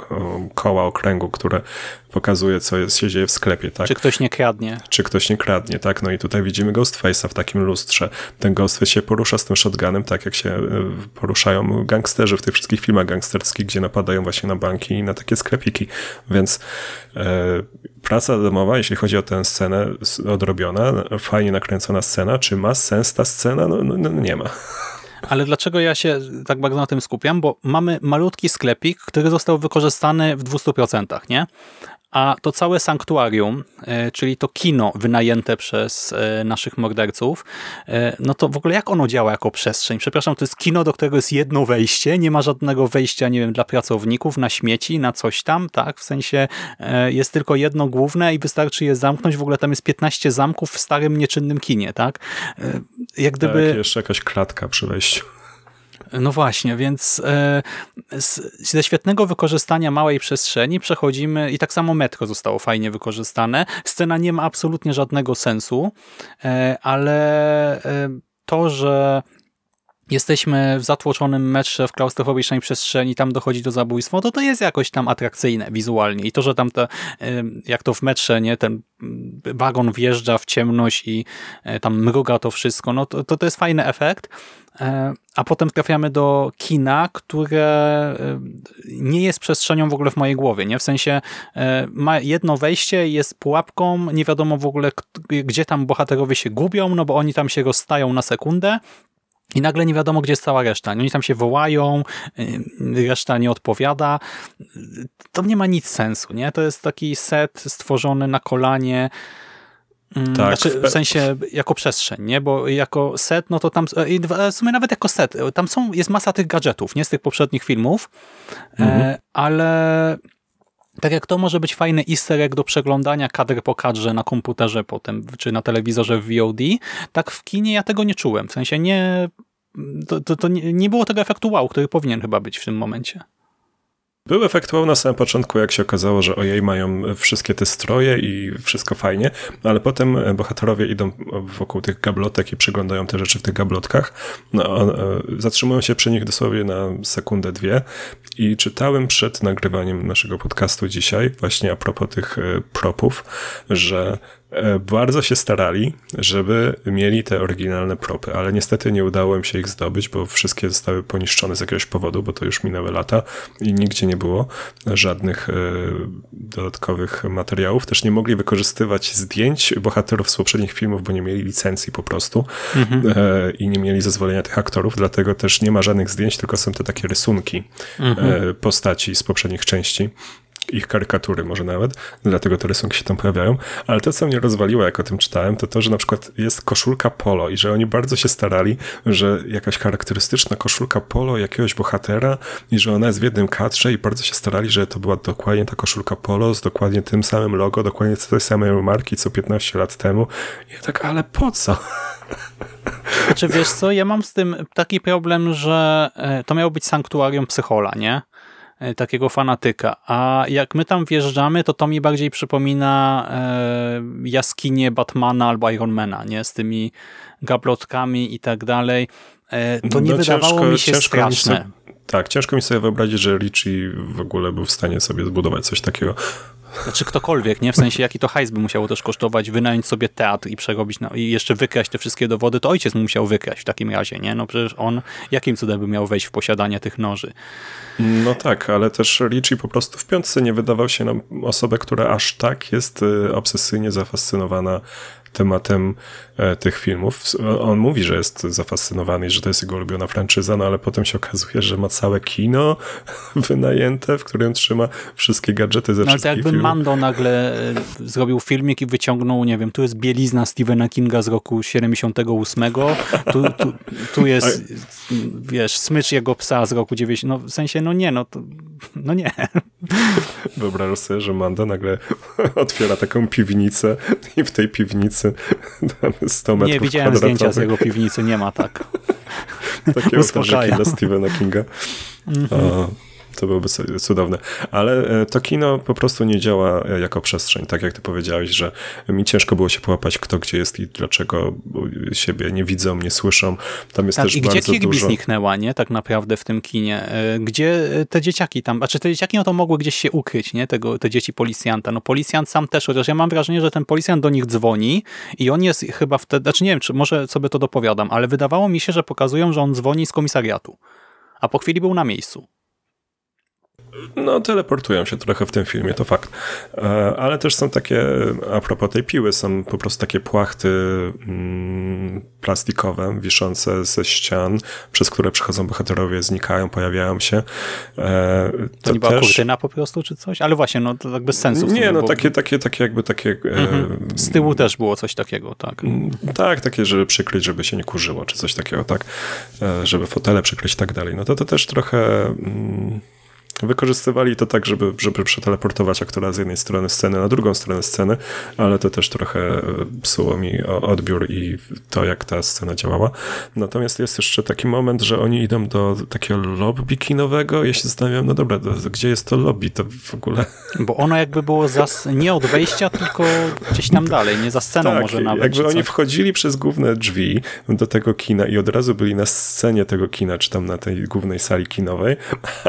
koła okręgu, które pokazuje, co jest, się dzieje w sklepie, tak? Czy ktoś nie kradnie. czy ktoś nie kradnie, tak? No i tutaj widzimy Ghostface'a w takim lustrze. Ten Ghostface się porusza z tym shotgunem, tak jak się e, poruszają gangsterzy w tych wszystkich filmach gangsterskich, gdzie napadają właśnie na banki i na takie sklepiki. Więc e, praca domowa, jeśli chodzi o tę scenę odrobiona, fajnie nakręcona scena, czy ma sens ta scena? No, no, no nie ma. Ale dlaczego ja się tak bardzo na tym skupiam? Bo mamy malutki sklepik, który został wykorzystany w 200%, nie? A to całe sanktuarium, e, czyli to kino wynajęte przez e, naszych morderców, e, no to w ogóle jak ono działa jako przestrzeń? Przepraszam, to jest kino, do którego jest jedno wejście, nie ma żadnego wejścia, nie wiem, dla pracowników, na śmieci, na coś tam, tak? W sensie jest tylko jedno główne i wystarczy je zamknąć. W ogóle tam jest 15 zamków w starym, nieczynnym kinie, tak? Jak gdyby... Tak, jeszcze jakaś klatka przy wejściu. No właśnie, więc e, ze świetnego wykorzystania małej przestrzeni przechodzimy i tak samo metro zostało fajnie wykorzystane. Scena nie ma absolutnie żadnego sensu, e, ale e, to, że jesteśmy w zatłoczonym metrze w klaustrofobicznej przestrzeni, tam dochodzi do zabójstwa, to to jest jakoś tam atrakcyjne wizualnie. I to, że tam te, jak to w metrze, nie, ten wagon wjeżdża w ciemność i tam mruga to wszystko, no to, to, to jest fajny efekt. E, A potem trafiamy do kina, które e, nie jest przestrzenią w ogóle w mojej głowie, nie? W sensie e, ma jedno wejście, jest pułapką, nie wiadomo w ogóle, gdzie tam bohaterowie się gubią, no bo oni tam się rozstają na sekundę, i nagle nie wiadomo, gdzie jest cała reszta. Oni tam się wołają, reszta nie odpowiada. To nie ma nic sensu, nie? To jest taki set stworzony na kolanie, mm, Tak, znaczy, w sensie jako przestrzeń, nie? Bo jako set, no to tam, i dwa- w sumie nawet jako set, tam są, jest masa tych gadżetów, nie z tych poprzednich filmów, e, ale tak jak to może być fajny easter egg do przeglądania kadr po kadrze na komputerze potem, czy na telewizorze w VOD, tak w kinie ja tego nie czułem. W sensie nie... To, to, to nie, nie było tego efektu wow, który powinien chyba być w tym momencie. Był efekt wow na samym początku, jak się okazało, że ojej, mają wszystkie te stroje i wszystko fajnie, ale potem bohaterowie idą wokół tych gablotek i przeglądają te rzeczy w tych gablotkach. No, e, zatrzymują się przy nich dosłownie na sekundę, dwie i czytałem przed nagrywaniem naszego podcastu dzisiaj, właśnie a propos tych e, propów, że e, bardzo się starali, żeby mieli te oryginalne propy, ale niestety nie udało im się ich zdobyć, bo wszystkie zostały poniszczone z jakiegoś powodu, bo to już minęły lata i nigdzie nie było żadnych e, dodatkowych materiałów. Też nie mogli wykorzystywać zdjęć bohaterów z poprzednich filmów, bo nie mieli licencji po prostu e, i nie mieli zezwolenia tych aktorów, dlatego też nie ma żadnych zdjęć, tylko są te takie rysunki e, postaci z poprzednich części ich karykatury może nawet, dlatego te rysunki się tam pojawiają, ale to, co mnie rozwaliło, jak o tym czytałem, to to, że na przykład jest koszulka polo i że oni bardzo się starali, że jakaś charakterystyczna koszulka polo jakiegoś bohatera i że ona jest w jednym kadrze i bardzo się starali, że to była dokładnie ta koszulka polo z dokładnie tym samym logo, dokładnie tej samej marki, co 15 lat temu. I ja tak, ale po co? Znaczy wiesz co, ja mam z tym taki problem, że e, to miało być sanktuarium psychola, nie? E, Takiego fanatyka. A jak my tam wjeżdżamy, to to mi bardziej przypomina e, jaskinie Batmana albo Ironmana, nie? Z tymi gablotkami i tak dalej. E, to nie No, wydawało mi się mi straszne. sobie, tak, ciężko mi sobie wyobrazić, że Richie w ogóle był w stanie sobie zbudować coś takiego. Znaczy ktokolwiek, nie? W sensie jaki to hajs by musiało też kosztować, wynająć sobie teatr i przerobić, no, i jeszcze wykraść te wszystkie dowody, to ojciec mu musiał wykraść w takim razie, nie? No przecież on jakim cudem by miał wejść w posiadanie tych noży? No tak, ale też Richie po prostu w piątce nie wydawał się nam osobę, która aż tak jest y, obsesyjnie zafascynowana tematem e, tych filmów. On mówi, że jest zafascynowany i że to jest jego ulubiona franczyza, no ale potem się okazuje, że ma całe kino wynajęte, w którym trzyma wszystkie gadżety ze no, wszystkich to jakby filmów. Mando nagle e, zrobił filmik i wyciągnął, nie wiem, tu jest bielizna Stephena Kinga z roku 78, tu, tu, tu jest, wiesz, smycz jego psa z roku 90, no w sensie, no nie, no to, no nie. Wyobrażasz sobie, że Mando nagle otwiera taką piwnicę i w tej piwnicy tam 100 metrów Nie widziałem zdjęcia z jego piwnicy, nie ma tak. Takie Uspokaja. dla Stephena Kinga. O, to byłoby cudowne. Ale e, to kino po prostu nie działa e, jako przestrzeń. Tak jak ty powiedziałeś, że mi ciężko było się połapać, kto gdzie jest i dlaczego siebie nie widzą, nie słyszą. Tam jest Tak, też i gdzie bardzo Kirby dużo... zniknęła, nie? Tak naprawdę w tym kinie. E, Gdzie te dzieciaki tam, znaczy te dzieciaki no to mogły gdzieś się ukryć, nie? Tego, te dzieci policjanta. No policjant sam też, chociaż ja mam wrażenie, że ten policjant do nich dzwoni i on jest chyba wtedy, znaczy nie wiem, czy może sobie to dopowiadam, ale wydawało mi się, że pokazują, że on dzwoni z komisariatu. A po chwili był na miejscu. No, teleportują się trochę w tym filmie, to fakt. E, Ale też są takie, a propos tej piły, są po prostu takie płachty mm, plastikowe, wiszące ze ścian, przez które przechodzą bohaterowie, znikają, pojawiają się. E, To, nie była kurtyna po prostu, czy coś? Ale właśnie, no to tak bez sensu. Nie, no bo takie, takie, takie jakby takie... Mhm. E, Z tyłu też było coś takiego, tak. tak, takie, żeby przykryć, żeby się nie kurzyło, czy coś takiego, tak? Żeby fotele przykryć i tak dalej. No to to też trochę... Wykorzystywali to tak, żeby, żeby przeteleportować aktora z jednej strony sceny na drugą stronę sceny, ale to też trochę e, psuło mi odbiór i to, jak ta scena działała. Natomiast jest jeszcze taki moment, że oni idą do takiego lobby kinowego ja się zastanawiam, no dobra, to, gdzie jest to lobby? To w ogóle... Bo ono jakby było za, nie od wejścia, tylko gdzieś tam dalej, nie za sceną tak, może nawet. jakby oni wchodzili przez główne drzwi do tego kina i od razu byli na scenie tego kina, czy tam na tej głównej sali kinowej,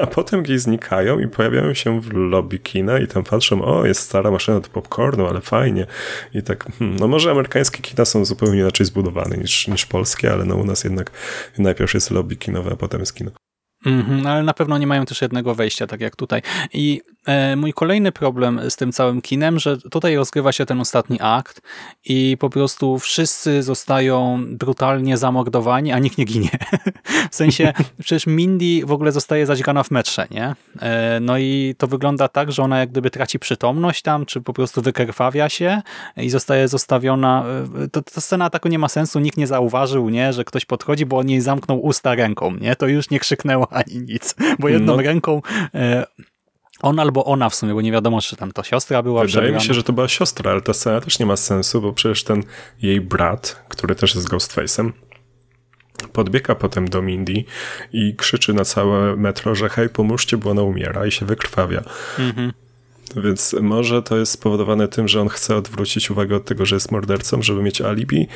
a potem gdzieś znikają i pojawiają się w lobby kina i tam patrzą, o, jest stara maszyna do popcornu, ale fajnie. I tak, hmm, no może amerykańskie kina są zupełnie inaczej zbudowane niż, niż polskie, ale no u nas jednak najpierw jest lobby kinowe, a potem jest kino. Mhm, ale na pewno nie mają też jednego wejścia, tak jak tutaj. I mój kolejny problem z tym całym kinem, że tutaj rozgrywa się ten ostatni akt i po prostu wszyscy zostają brutalnie zamordowani, a nikt nie ginie. w sensie, przecież Mindy w ogóle zostaje zadźgana w metrze, nie? E, no i to wygląda tak, że ona jak gdyby traci przytomność tam, czy po prostu wykrwawia się i zostaje zostawiona. e, To, ta scena tak nie ma sensu, nikt nie zauważył, nie, że ktoś podchodzi, bo on jej zamknął usta ręką, nie? To już nie krzyknęła ani nic, bo jedną No. ręką e, on albo ona w sumie, bo nie wiadomo, czy tam to siostra była Wydaje mi przebrana. się, że to była siostra, ale ta scena też nie ma sensu, bo przecież ten jej brat, który też jest Ghostface'em, podbiega potem do Mindy i krzyczy na całe metro, że hej, pomóżcie, bo ona umiera i się wykrwawia. Mhm. Więc może to jest spowodowane tym, że on chce odwrócić uwagę od tego, że jest mordercą, żeby mieć alibi.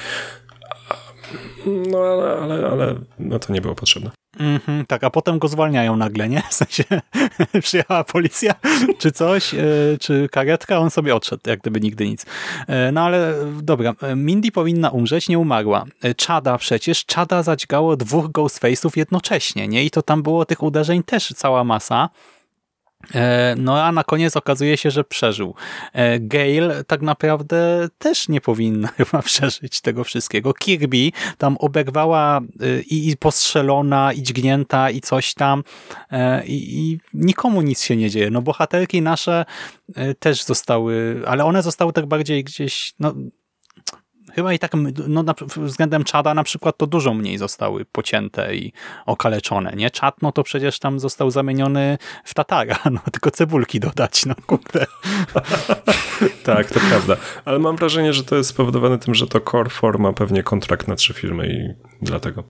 No ale, ale, ale no to nie było potrzebne. Mhm, tak, a potem go zwalniają nagle, nie? W sensie przyjechała policja, czy coś, e, czy karetka, on sobie odszedł, jak gdyby nigdy nic. E, No ale dobra, e, Mindy powinna umrzeć, nie umarła. Czada przecież, Czada zadźgało dwóch Ghostface'ów jednocześnie, nie? I to tam było tych uderzeń też cała masa. E, No a na koniec okazuje się, że przeżył. E, Gail tak naprawdę też nie powinna chyba przeżyć tego wszystkiego. Kirby tam oberwała y, i, i postrzelona, i dźgnięta, i coś tam. E, I, I nikomu nic się nie dzieje. No bohaterki nasze e, też zostały, ale one zostały tak bardziej gdzieś, no chyba i tak no, na, względem czada na przykład to dużo mniej zostały pocięte i okaleczone, nie? Czad, no to przecież tam został zamieniony w tatara, no tylko cebulki dodać, no kurde. Tak, to prawda. Ale mam wrażenie, że to jest spowodowane tym, że to Core 4 ma pewnie kontrakt na trzy filmy i dlatego.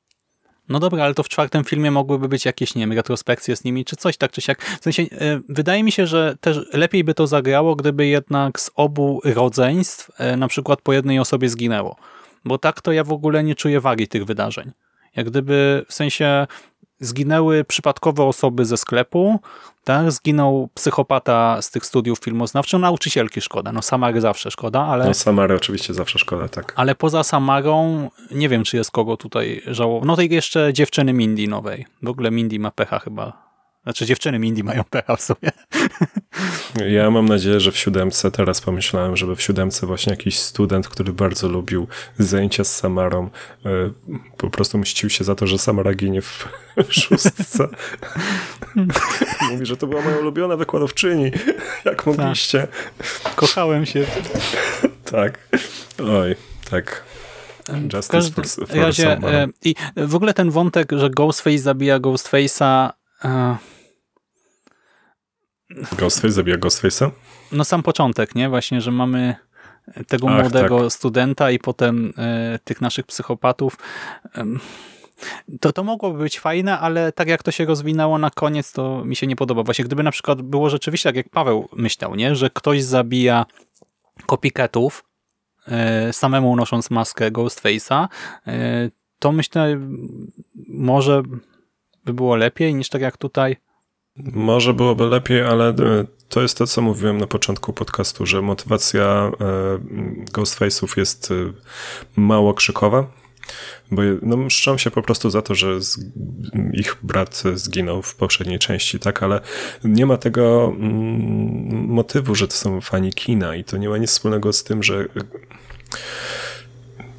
No dobra, ale to w czwartym filmie mogłyby być jakieś, nie wiem, retrospekcje z nimi, czy coś tak, czy siak. W sensie, e, wydaje mi się, że też lepiej by to zagrało, gdyby jednak z obu rodzeństw e, na przykład po jednej osobie zginęło. Bo tak to ja w ogóle nie czuję wagi tych wydarzeń. Jak gdyby, w sensie, zginęły przypadkowe osoby ze sklepu, tak? Zginął psychopata z tych studiów filmoznawczych, nauczycielki szkoda, no Samary zawsze szkoda, ale... No Samary oczywiście zawsze szkoda, tak. Ale poza Samarą, nie wiem, czy jest kogo tutaj żałował. No tej jeszcze dziewczyny Mindy nowej. W ogóle Mindy ma pecha chyba Znaczy dziewczyny Mindy mają pecha w sobie. Ja mam nadzieję, że w siódemce, teraz pomyślałem, żeby w siódemce właśnie jakiś student, który bardzo lubił zajęcia z Samarą, e, po prostu mścił się za to, że Samara ginie w szóstce. Mówi, że to była moja ulubiona wykładowczyni. Jak mogliście? Kochałem się. Tak. Oj, tak. W każdym razie, e, I w ogóle ten wątek, że Ghostface zabija Ghostface'a e, Ghostface zabija Ghostface'a? No sam początek, nie? Właśnie, że mamy tego Ach, młodego tak. studenta i potem e, tych naszych psychopatów. To, to mogłoby być fajne, ale tak jak to się rozwinęło na koniec, to mi się nie podoba. Właśnie gdyby na przykład było rzeczywiście tak, jak Paweł myślał, nie? że ktoś zabija copycatów, e, samemu nosząc maskę Ghostface'a, e, to myślę, może by było lepiej niż tak jak tutaj może byłoby lepiej, ale e, to jest to, co mówiłem na początku podcastu, że motywacja e, Ghostface'ów jest e, mało krzykowa, bo no, mszczą się po prostu za to, że ich brat zginął w poprzedniej części, tak, ale nie ma tego mm, motywu, że to są fani kina i to nie ma nic wspólnego z tym, że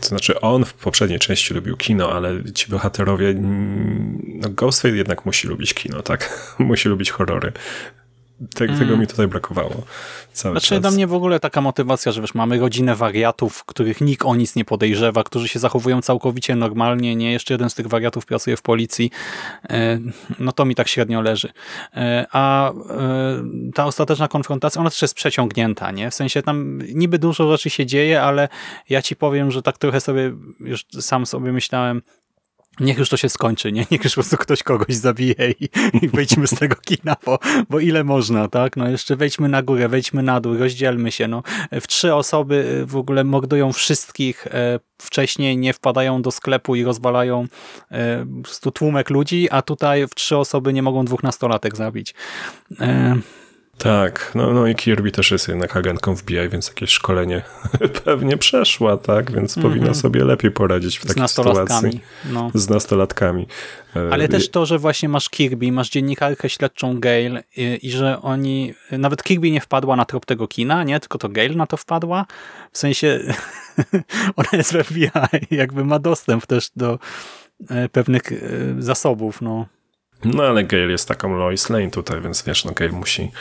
to znaczy on w poprzedniej części lubił kino, ale ci bohaterowie, no Ghostface jednak musi lubić kino, tak? musi lubić horrory. Te, mm. Tego mi tutaj brakowało. Cały znaczy czas. dla mnie w ogóle taka motywacja, że wiesz, mamy rodzinę wariatów, których nikt o nic nie podejrzewa, którzy się zachowują całkowicie normalnie, nie? Jeszcze jeden z tych wariatów pracuje w policji. E, no to mi tak średnio leży. E, a e, ta ostateczna konfrontacja, ona też jest przeciągnięta, nie? W sensie tam niby dużo rzeczy się dzieje, ale ja ci powiem, że tak trochę sobie już sam sobie myślałem, Niech już to się skończy, nie? Niech już po prostu ktoś kogoś zabije i, i z tego kina, bo, bo ile można, tak? No jeszcze wejdźmy na górę, wejdźmy na dół, rozdzielmy się, no. W trzy osoby y, w ogóle mordują wszystkich, e, wcześniej nie wpadają do sklepu i rozwalają e, po prostu tłumek ludzi, a tutaj w trzy osoby nie mogą dwóch nastolatek zabić. E, tak, no, no i Kirby też jest jednak agentką w BI, więc jakieś szkolenie pewnie przeszła, tak? Więc mm -hmm. powinna sobie lepiej poradzić w takiej sytuacji. No. Z nastolatkami. Ale też to, że właśnie masz Kirby, masz dziennikarkę śledczą Gale i, i, że oni, nawet Kirby nie wpadła na trop tego kina, nie? Tylko to Gale na to wpadła. W sensie ona jest w FBI, jakby ma dostęp też do e, pewnych e, zasobów, no. No ale Gale jest taką Lois Lane tutaj, więc wiesz, no Gale musi,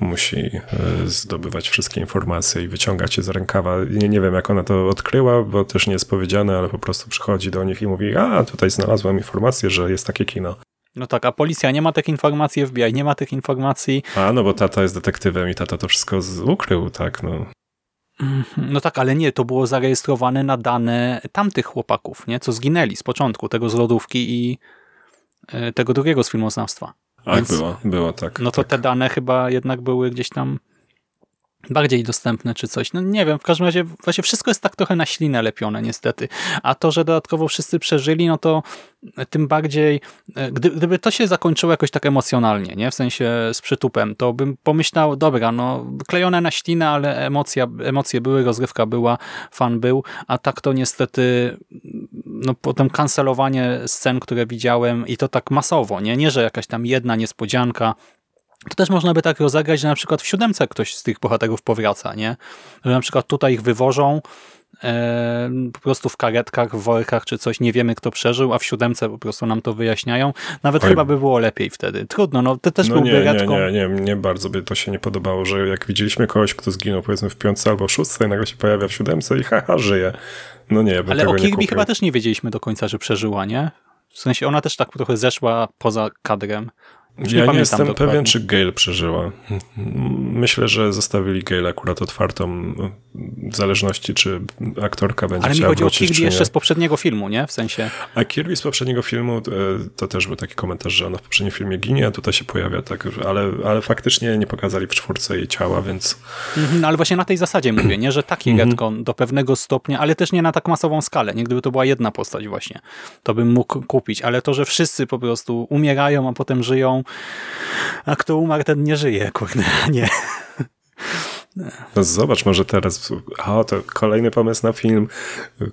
musi e, zdobywać wszystkie informacje i wyciągać je z rękawa. Nie, nie wiem, jak ona to odkryła, bo też nie jest powiedziane, ale po prostu przychodzi do nich i mówi, a tutaj znalazłam informację, że jest takie kino. No tak, a policja nie ma tych informacji, FBI nie ma tych informacji. A, no bo tata jest detektywem i tata to wszystko ukrył, tak, no. Mhm. No tak, ale nie, to było zarejestrowane na dane tamtych chłopaków, nie, co zginęli z początku, tego z lodówki i tego drugiego z filmoznawstwa. Tak, Więc, było, było tak. No to tak. te dane chyba jednak były gdzieś tam bardziej dostępne czy coś. No nie wiem, w każdym razie właśnie wszystko jest tak trochę na ślinę lepione niestety. A to, że dodatkowo wszyscy przeżyli, no to tym bardziej, e, gdy, gdyby to się zakończyło jakoś tak emocjonalnie, nie w sensie z przytupem, to bym pomyślał, dobra, no klejone na ślinę, ale emocja, emocje były, rozrywka była, fan był, a tak to niestety no potem kancelowanie scen, które widziałem i to tak masowo, nie, nie że jakaś tam jedna niespodzianka, to też można by tak rozegrać, że na przykład w siódemce ktoś z tych bohaterów powraca, nie? Że na przykład tutaj ich wywożą po prostu w karetkach, w workach czy coś, nie wiemy kto przeżył, a w siódemce po prostu nam to wyjaśniają. Nawet Oj. chyba by było lepiej wtedy. Trudno, no to też no byłby nie, redką. Nie, nie, nie, nie bardzo by to się nie podobało, że jak widzieliśmy kogoś, kto zginął powiedzmy w piątce albo szóstce i nagle się pojawia w siódemce i haha, żyje. No nie, bym Ale o Kirby chyba też nie wiedzieliśmy do końca, że przeżyła, nie? W sensie ona też tak trochę zeszła poza kadrem. Już ja nie, nie jestem dokładnie. pewien, czy Gail przeżyła. Myślę, że zostawili Gail akurat otwartą w zależności, czy aktorka będzie Ale mi chodzi o Kirby jeszcze z poprzedniego filmu, nie? W sensie... A Kirby z poprzedniego filmu, e, to też był taki komentarz, że ona w poprzednim filmie ginie, a tutaj się pojawia, tak, ale, ale faktycznie nie pokazali w czwórce jej ciała, więc... Mhm, ale właśnie na tej zasadzie mówię, nie? Że taki mhm. retcon do pewnego stopnia, ale też nie na tak masową skalę, nie? Gdyby to była jedna postać właśnie, to bym mógł kupić, ale to, że wszyscy po prostu umierają, a potem żyją, a kto umarł, ten nie żyje, kurde, nie. No zobacz, może teraz, o to kolejny pomysł na film.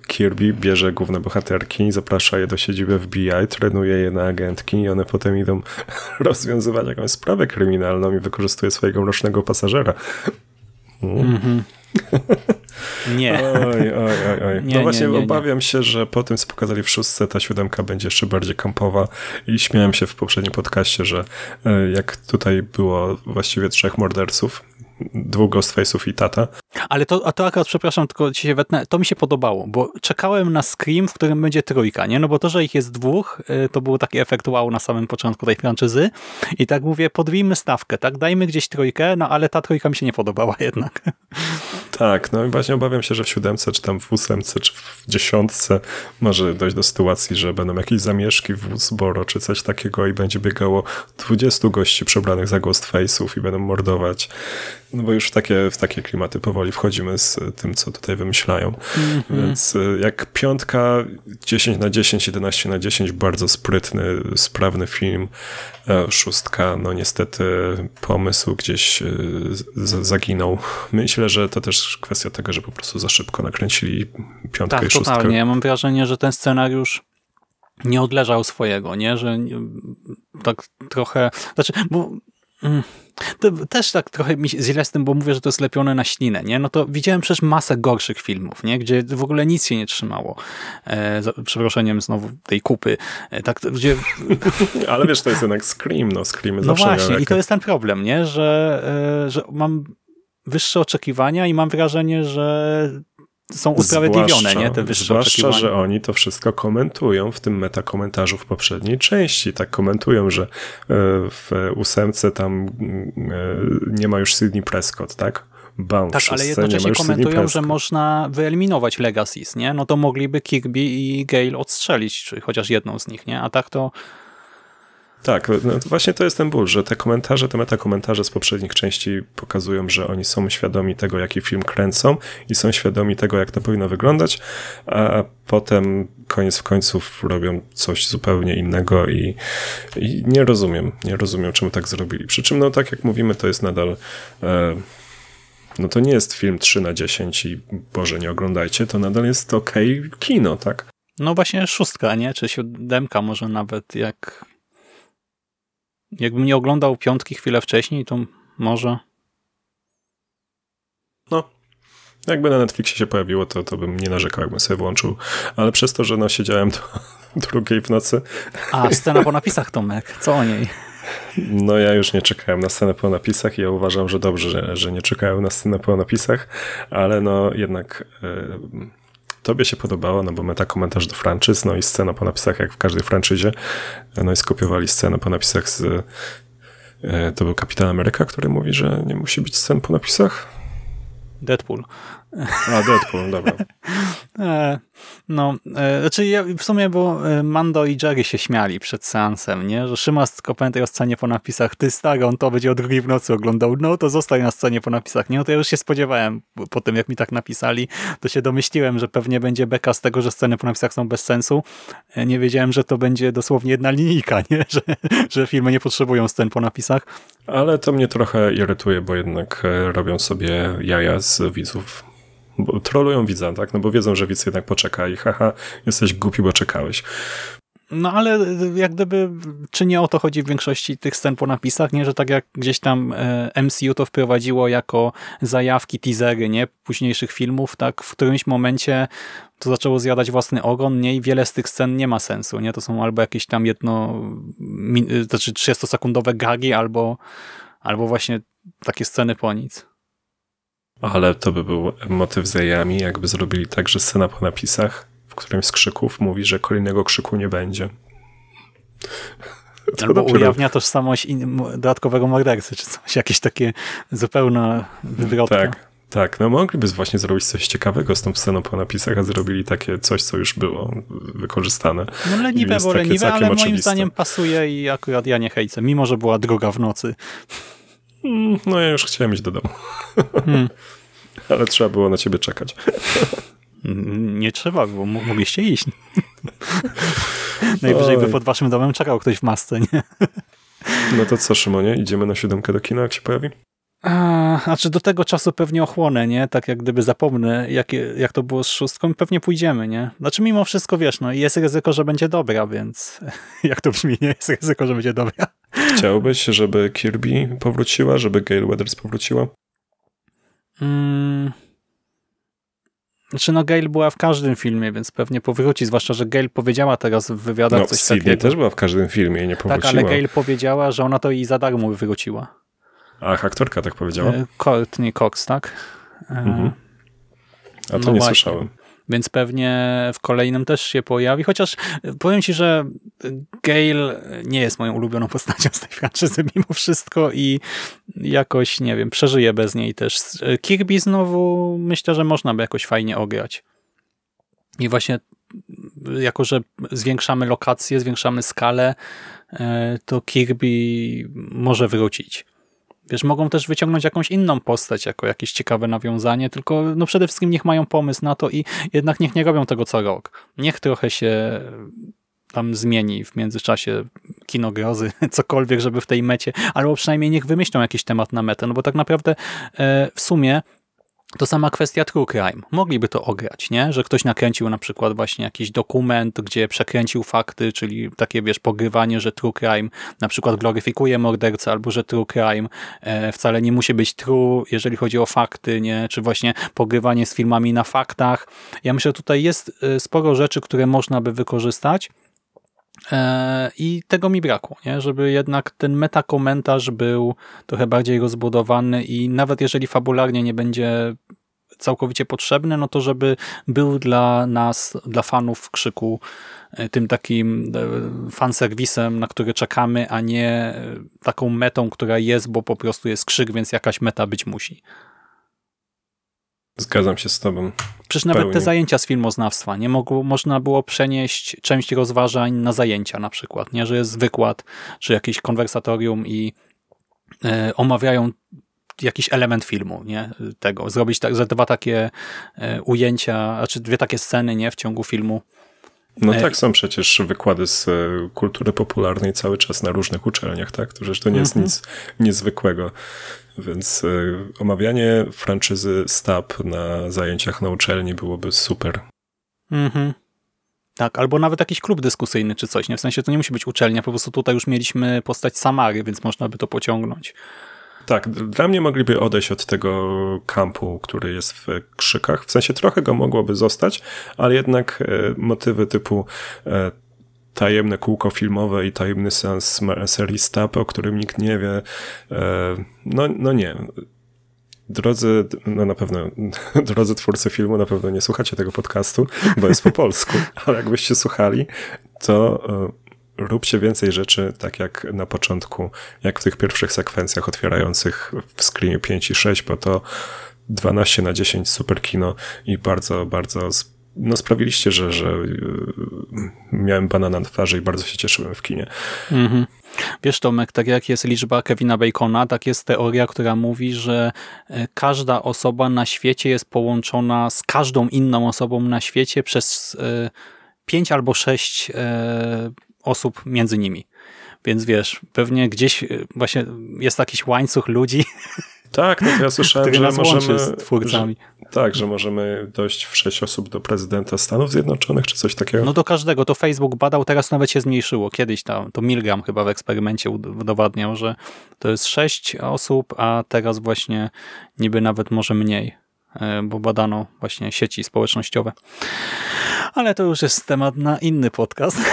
Kirby bierze główne bohaterki, zaprasza je do siedziby FBI, trenuje je na agentki i one potem idą rozwiązywać jakąś sprawę kryminalną i wykorzystuje swojego mrocznego pasażera. Mhm. Nie. Oj, oj, oj, oj. Nie, no właśnie nie, nie, obawiam się, że po tym, co pokazali w szóstce, ta siódemka będzie jeszcze bardziej kampowa i śmiałem się w poprzednim podcaście, że e, jak tutaj było właściwie trzech morderców, dwóch Ghostface'ów i tata, Ale to, a to akurat, przepraszam, tylko ci się wetnę, to mi się podobało, bo czekałem na Scream, w którym będzie trójka, nie? No bo to, że ich jest dwóch, y, to był taki efekt wow na samym początku tej franczyzy i tak mówię, podwijmy stawkę, tak? Dajmy gdzieś trójkę, no ale ta trójka mi się nie podobała jednak. Tak, no i właśnie obawiam się, że w siódemce, czy tam w ósemce, czy w dziesiątce może dojść do sytuacji, że będą jakieś zamieszki w Woodsboro, czy coś takiego i będzie biegało 20 gości przebranych za Ghostface'ów i będą mordować. No bo już w takie, w takie klimaty powoli wchodzimy z tym, co tutaj wymyślają. Więc y, jak piątka, 10 na 10, 11 na 10, bardzo sprytny, sprawny film. E, Szóstka, no niestety pomysł gdzieś y, zaginął. Myślę, że to też kwestia tego, że po prostu za szybko nakręcili piątkę Tak, i szóstkę. totalnie. Ja mam wrażenie, że ten scenariusz nie odleżał swojego, nie? Że nie, tak trochę... Znaczy, bo... mm, To też tak trochę mi źle z tym, bo mówię, że to jest lepione na ślinę, nie? No to widziałem przecież masę gorszych filmów, nie? Gdzie w ogóle nic się nie trzymało. E, za przeproszeniem znowu tej kupy. E, tak, gdzie Ale wiesz, to jest jednak Scream, no Scream no właśnie, i to jest ten problem, nie? Że, e, że mam wyższe oczekiwania i mam wrażenie, że są usprawiedliwione, Zwłaszcza- nie? Te wyższe Zwłaszcza, że oni to wszystko komentują w tym metakomentarzu w poprzedniej części. Tak komentują, że e, w ósemce tam e, nie ma już Sydney Prescott, tak? W Tak, ale jednocześnie komentują, że można wyeliminować Legacies, nie? No to mogliby Kirby i Gale odstrzelić, czy chociaż jedną z nich, nie? A tak to... Tak, no, to właśnie to jest ten ból, że te komentarze, te metakomentarze z poprzednich części pokazują, że oni są świadomi tego, jaki film kręcą i są świadomi tego, jak to powinno wyglądać, a potem koniec w końców robią coś zupełnie innego i, i nie rozumiem, nie rozumiem, czemu tak zrobili. Przy czym, no tak jak mówimy, to jest nadal... E, no to nie jest film 3 na 10 i Boże, nie oglądajcie, to nadal jest okej kino, tak? No właśnie szóstka, nie? Czy siódemka może nawet, jak... Jakbym nie oglądał piątki chwilę wcześniej, to może... No. Jakby na Netflixie się pojawiło, to, to bym nie narzekał, jakbym sobie włączył. Ale przez to, że no siedziałem do drugiej w nocy, A, scena po napisach, Tomek. Co o niej? no ja już nie czekałem na scenę po napisach i ja uważam, że dobrze, że, że nie czekałem na scenę po napisach, ale no jednak e, tobie się podobało, no bo metakomentarz do franczyz, no i scena po napisach jak w każdej franczyzie, no i skopiowali scenę po napisach z e, to był Kapitan Ameryka, który mówi, że nie musi być scen po napisach? Deadpool. A, Deadpool, dobra. E, no, e, znaczy ja w sumie, bo e, Mando i Jerry się śmiali przed seansem, nie? Że Szymas tylko pamiętaj o scenie po napisach, ty stary, on to będzie o drugiej w nocy oglądał, no to zostań na scenie po napisach, nie? No to ja już się spodziewałem, po tym jak mi tak napisali, to się domyśliłem, że pewnie będzie beka z tego, że sceny po napisach są bez sensu. Nie wiedziałem, że to będzie dosłownie jedna linijka, nie? Że, że filmy nie potrzebują scen po napisach. Ale to mnie trochę irytuje, bo jednak robią sobie jaja z widzów. Bo trolują widza, tak? No bo wiedzą, że widz jednak poczeka i haha, jesteś głupi, bo czekałeś. No ale jak gdyby, czy nie o to chodzi w większości tych scen po napisach, nie? Że tak jak gdzieś tam e, MCU to wprowadziło jako zajawki, teasery, nie? Późniejszych filmów, tak? W którymś momencie to zaczęło zjadać własny ogon, nie? I wiele z tych scen nie ma sensu, nie? To są albo jakieś tam jedno, mi, znaczy 30-sekundowe gagi, albo, albo właśnie takie sceny po nic. Ale to by był motyw z jajami, jakby zrobili tak, że scena po napisach w którymś z krzyków mówi, że kolejnego krzyku nie będzie. To Albo dopiero- ujawnia tożsamość in, dodatkowego mordercy, czy coś, jakieś takie zupełna wywrotka. Tak, tak. No mogliby właśnie zrobić coś ciekawego z tą sceną po napisach, a zrobili takie coś, co już było wykorzystane. No leniwe, bo leniwe, ale moim oczywiste. zdaniem pasuje i akurat ja nie hejcę, mimo że była druga w nocy. Mm, No ja już chciałem iść do domu. Hmm. Ale trzeba było na ciebie czekać. Nie trzeba mo- mogliście iść. Najwyżej by pod waszym domem czekał ktoś w masce, nie? No to co, Szymonie? Idziemy na siódemkę do kina, jak się pojawi? A, znaczy do tego czasu pewnie ochłonę, nie? Tak jak gdyby zapomnę, jak, jak to było z szóstką i pewnie pójdziemy, nie? Znaczy mimo wszystko, wiesz, no jest ryzyko, że będzie dobra, więc jak to brzmi, nie? Jest ryzyko, że będzie dobra. Chciałbyś, żeby Kirby powróciła, żeby Gail Weathers powróciła? Mm. Znaczy no Gail była w każdym filmie, więc pewnie powróci, zwłaszcza, że Gail powiedziała teraz w wywiadach no, coś Sydney takiego. też była w każdym filmie i nie powróciła. Tak, ale Gail powiedziała, że ona to i za darmo wywróciła. Ach, aktorka tak powiedziała? E, Courtney Cox, tak? E, Mhm. A to no nie właśnie. słyszałem. Więc pewnie w kolejnym też się pojawi, chociaż powiem ci, że Gail nie jest moją ulubioną postacią z tej franczyzy mimo wszystko i jakoś, nie wiem, przeżyję bez niej też. Kirby znowu myślę, że można by jakoś fajnie ograć. I właśnie jako, że zwiększamy lokacje, zwiększamy skalę, e, to Kirby może wrócić. Wiesz, mogą też wyciągnąć jakąś inną postać jako jakieś ciekawe nawiązanie, tylko no przede wszystkim niech mają pomysł na to i jednak niech nie robią tego co rok. Niech trochę się tam zmieni w międzyczasie kino grozy, cokolwiek, żeby w tej mecie, albo przynajmniej niech wymyślą jakiś temat na metę, no bo tak naprawdę e, w sumie to sama kwestia true crime. Mogliby to ograć, nie? Że ktoś nakręcił na przykład właśnie jakiś dokument, gdzie przekręcił fakty, czyli takie, wiesz, pogrywanie, że true crime na przykład gloryfikuje mordercę, albo że true crime e, wcale nie musi być true, jeżeli chodzi o fakty, nie? Czy właśnie pogrywanie z filmami na faktach. Ja myślę, że tutaj jest e, sporo rzeczy, które można by wykorzystać, I tego mi brakło, nie? żeby jednak ten metakomentarz był trochę bardziej rozbudowany i nawet jeżeli fabularnie nie będzie całkowicie potrzebny, no to żeby był dla nas, dla fanów krzyku e, tym takim e, fanserwisem, na który czekamy, a nie taką metą, która jest, bo po prostu jest krzyk, więc jakaś meta być musi. Zgadzam się z tobą. Przecież nawet te zajęcia z filmoznawstwa nie mogło, można było przenieść część rozważań na zajęcia na przykład, nie? że jest wykład, czy jakieś konwersatorium i e, omawiają jakiś element filmu, nie? Tego. Zrobić tak, że dwa takie e, ujęcia, znaczy dwie takie sceny, nie? W ciągu filmu. No E, tak, są przecież wykłady z e, kultury popularnej cały czas na różnych uczelniach, tak? To Przecież to nie jest Mhm. nic niezwykłego. Więc e, omawianie franczyzy STAP na zajęciach na uczelni byłoby super. Mhm. Tak, albo nawet jakiś klub dyskusyjny czy coś, nie? W sensie to nie musi być uczelnia, po prostu tutaj już mieliśmy postać Samary, więc można by to pociągnąć. Tak, dla mnie mogliby odejść od tego kampu, który jest w krzykach. W sensie trochę go mogłoby zostać, ale jednak e, motywy typu e, tajemne kółko filmowe i tajemny sens serii Stap, o którym nikt nie wie. E, no, no nie. Drodzy, no na pewno, drodzy twórcy filmu, na pewno nie słuchacie tego podcastu, bo jest po polsku, ale jakbyście słuchali, to e, róbcie więcej rzeczy, tak jak na początku, jak w tych pierwszych sekwencjach otwierających w screenie 5 i 6, bo to 12 na 10 super kino i bardzo, bardzo no sprawiliście, że, że yy, miałem banana na twarzy i bardzo się cieszyłem w kinie. Mhm. Wiesz Tomek, tak jak jest liczba Kevina Bacona, tak jest teoria, która mówi, że e, każda osoba na świecie jest połączona z każdą inną osobą na świecie przez e, pięć albo sześć e, osób między nimi. Więc wiesz, pewnie gdzieś e, właśnie jest jakiś łańcuch ludzi, Tak, to ja słyszałem, że możemy... z twórcami. Że, tak, że możemy dojść w sześć osób do prezydenta Stanów Zjednoczonych, czy coś takiego. No do każdego, to Facebook badał, teraz nawet się zmniejszyło. Kiedyś tam, to Milgram chyba w eksperymencie ud- udowadniał, że to jest sześć osób, a teraz właśnie niby nawet może mniej, e, bo badano właśnie sieci społecznościowe. Ale to już jest temat na inny podcast.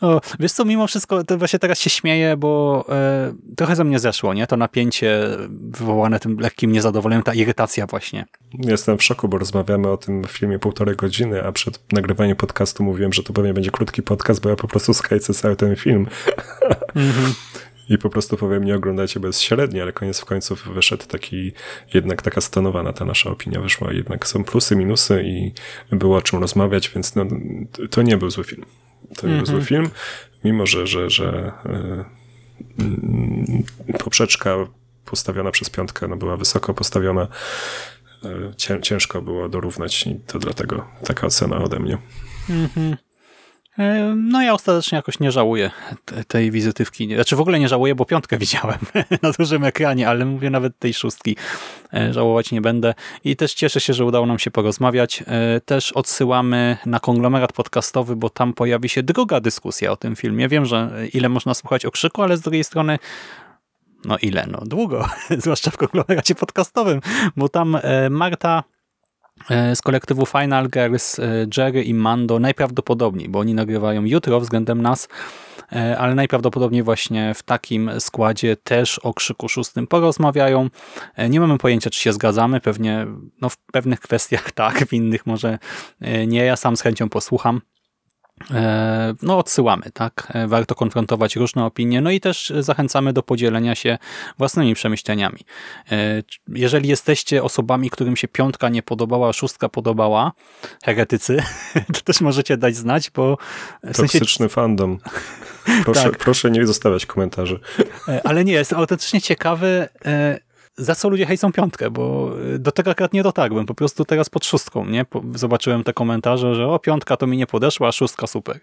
O, wiesz co, mimo wszystko, to właśnie teraz się śmieję, bo e, trochę ze mnie zeszło, nie? To napięcie wywołane tym lekkim niezadowoleniem, ta irytacja właśnie. Jestem w szoku, bo rozmawiamy o tym filmie półtorej godziny, a przed nagrywaniem podcastu mówiłem, że to pewnie będzie krótki podcast, bo ja po prostu skajcę cały ten film. I po prostu powiem, nie oglądajcie, średni, ale koniec w końców wyszedł taki, jednak taka stanowana ta nasza opinia wyszła. Jednak są plusy, minusy i było o czym rozmawiać, więc no, to nie był zły film. To nie był zły film, mimo że, że, że yy, poprzeczka postawiona przez piątkę no, była wysoko postawiona. Yy, cię, ciężko było dorównać i to dlatego taka ocena ode mnie. Mhm. E, no ja ostatecznie jakoś nie żałuję tej wizytywki. Znaczy w ogóle nie żałuję, bo piątkę widziałem na dużym ekranie, ale mówię nawet tej szóstki. E, żałować nie będę. I też cieszę się, że udało nam się porozmawiać. E, też odsyłamy na konglomerat podcastowy, bo tam pojawi się druga dyskusja o tym filmie. Wiem, że ile można słuchać okrzyku, ale z drugiej strony no ile? No długo, zwłaszcza w konglomeracie podcastowym, bo tam Marta E, z kolektywu Final Girls, e, Jerry i Mando najprawdopodobniej, bo oni nagrywają jutro względem nas, e, ale najprawdopodobniej właśnie w takim składzie też o Krzyku Szóstym porozmawiają. Nie mamy pojęcia, czy się zgadzamy, pewnie no w pewnych kwestiach tak, w innych może nie. Ja sam z chęcią posłucham. E, no odsyłamy, tak? E, warto konfrontować różne opinie, no i też zachęcamy do podzielenia się własnymi przemyśleniami. E, jeżeli jesteście osobami, którym się piątka nie podobała, szóstka podobała, heretycy, to też możecie dać znać, bo... W Toksyczny sensie... fandom. Proszę, tak. proszę nie zostawiać komentarzy. Ale nie, jestem autentycznie ciekawy, za co ludzie hejcą piątkę, bo y, do tego akurat nie dotarłem. Po prostu teraz pod szóstką, nie? Zobaczyłem te komentarze, że o, piątka to mi nie podeszła, a szóstka super.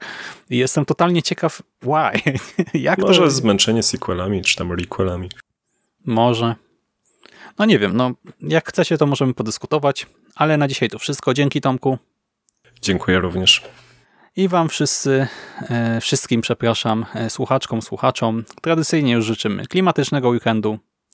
I jestem totalnie ciekaw, why? Jak Może to... zmęczenie sequelami, czy tam requelami. Może. No nie wiem, no jak chcecie, to możemy podyskutować, ale na dzisiaj to wszystko. Dzięki Tomku. Dziękuję również. I wam wszyscy, e, wszystkim przepraszam, e, słuchaczkom, słuchaczom, tradycyjnie już życzymy klimatycznego weekendu,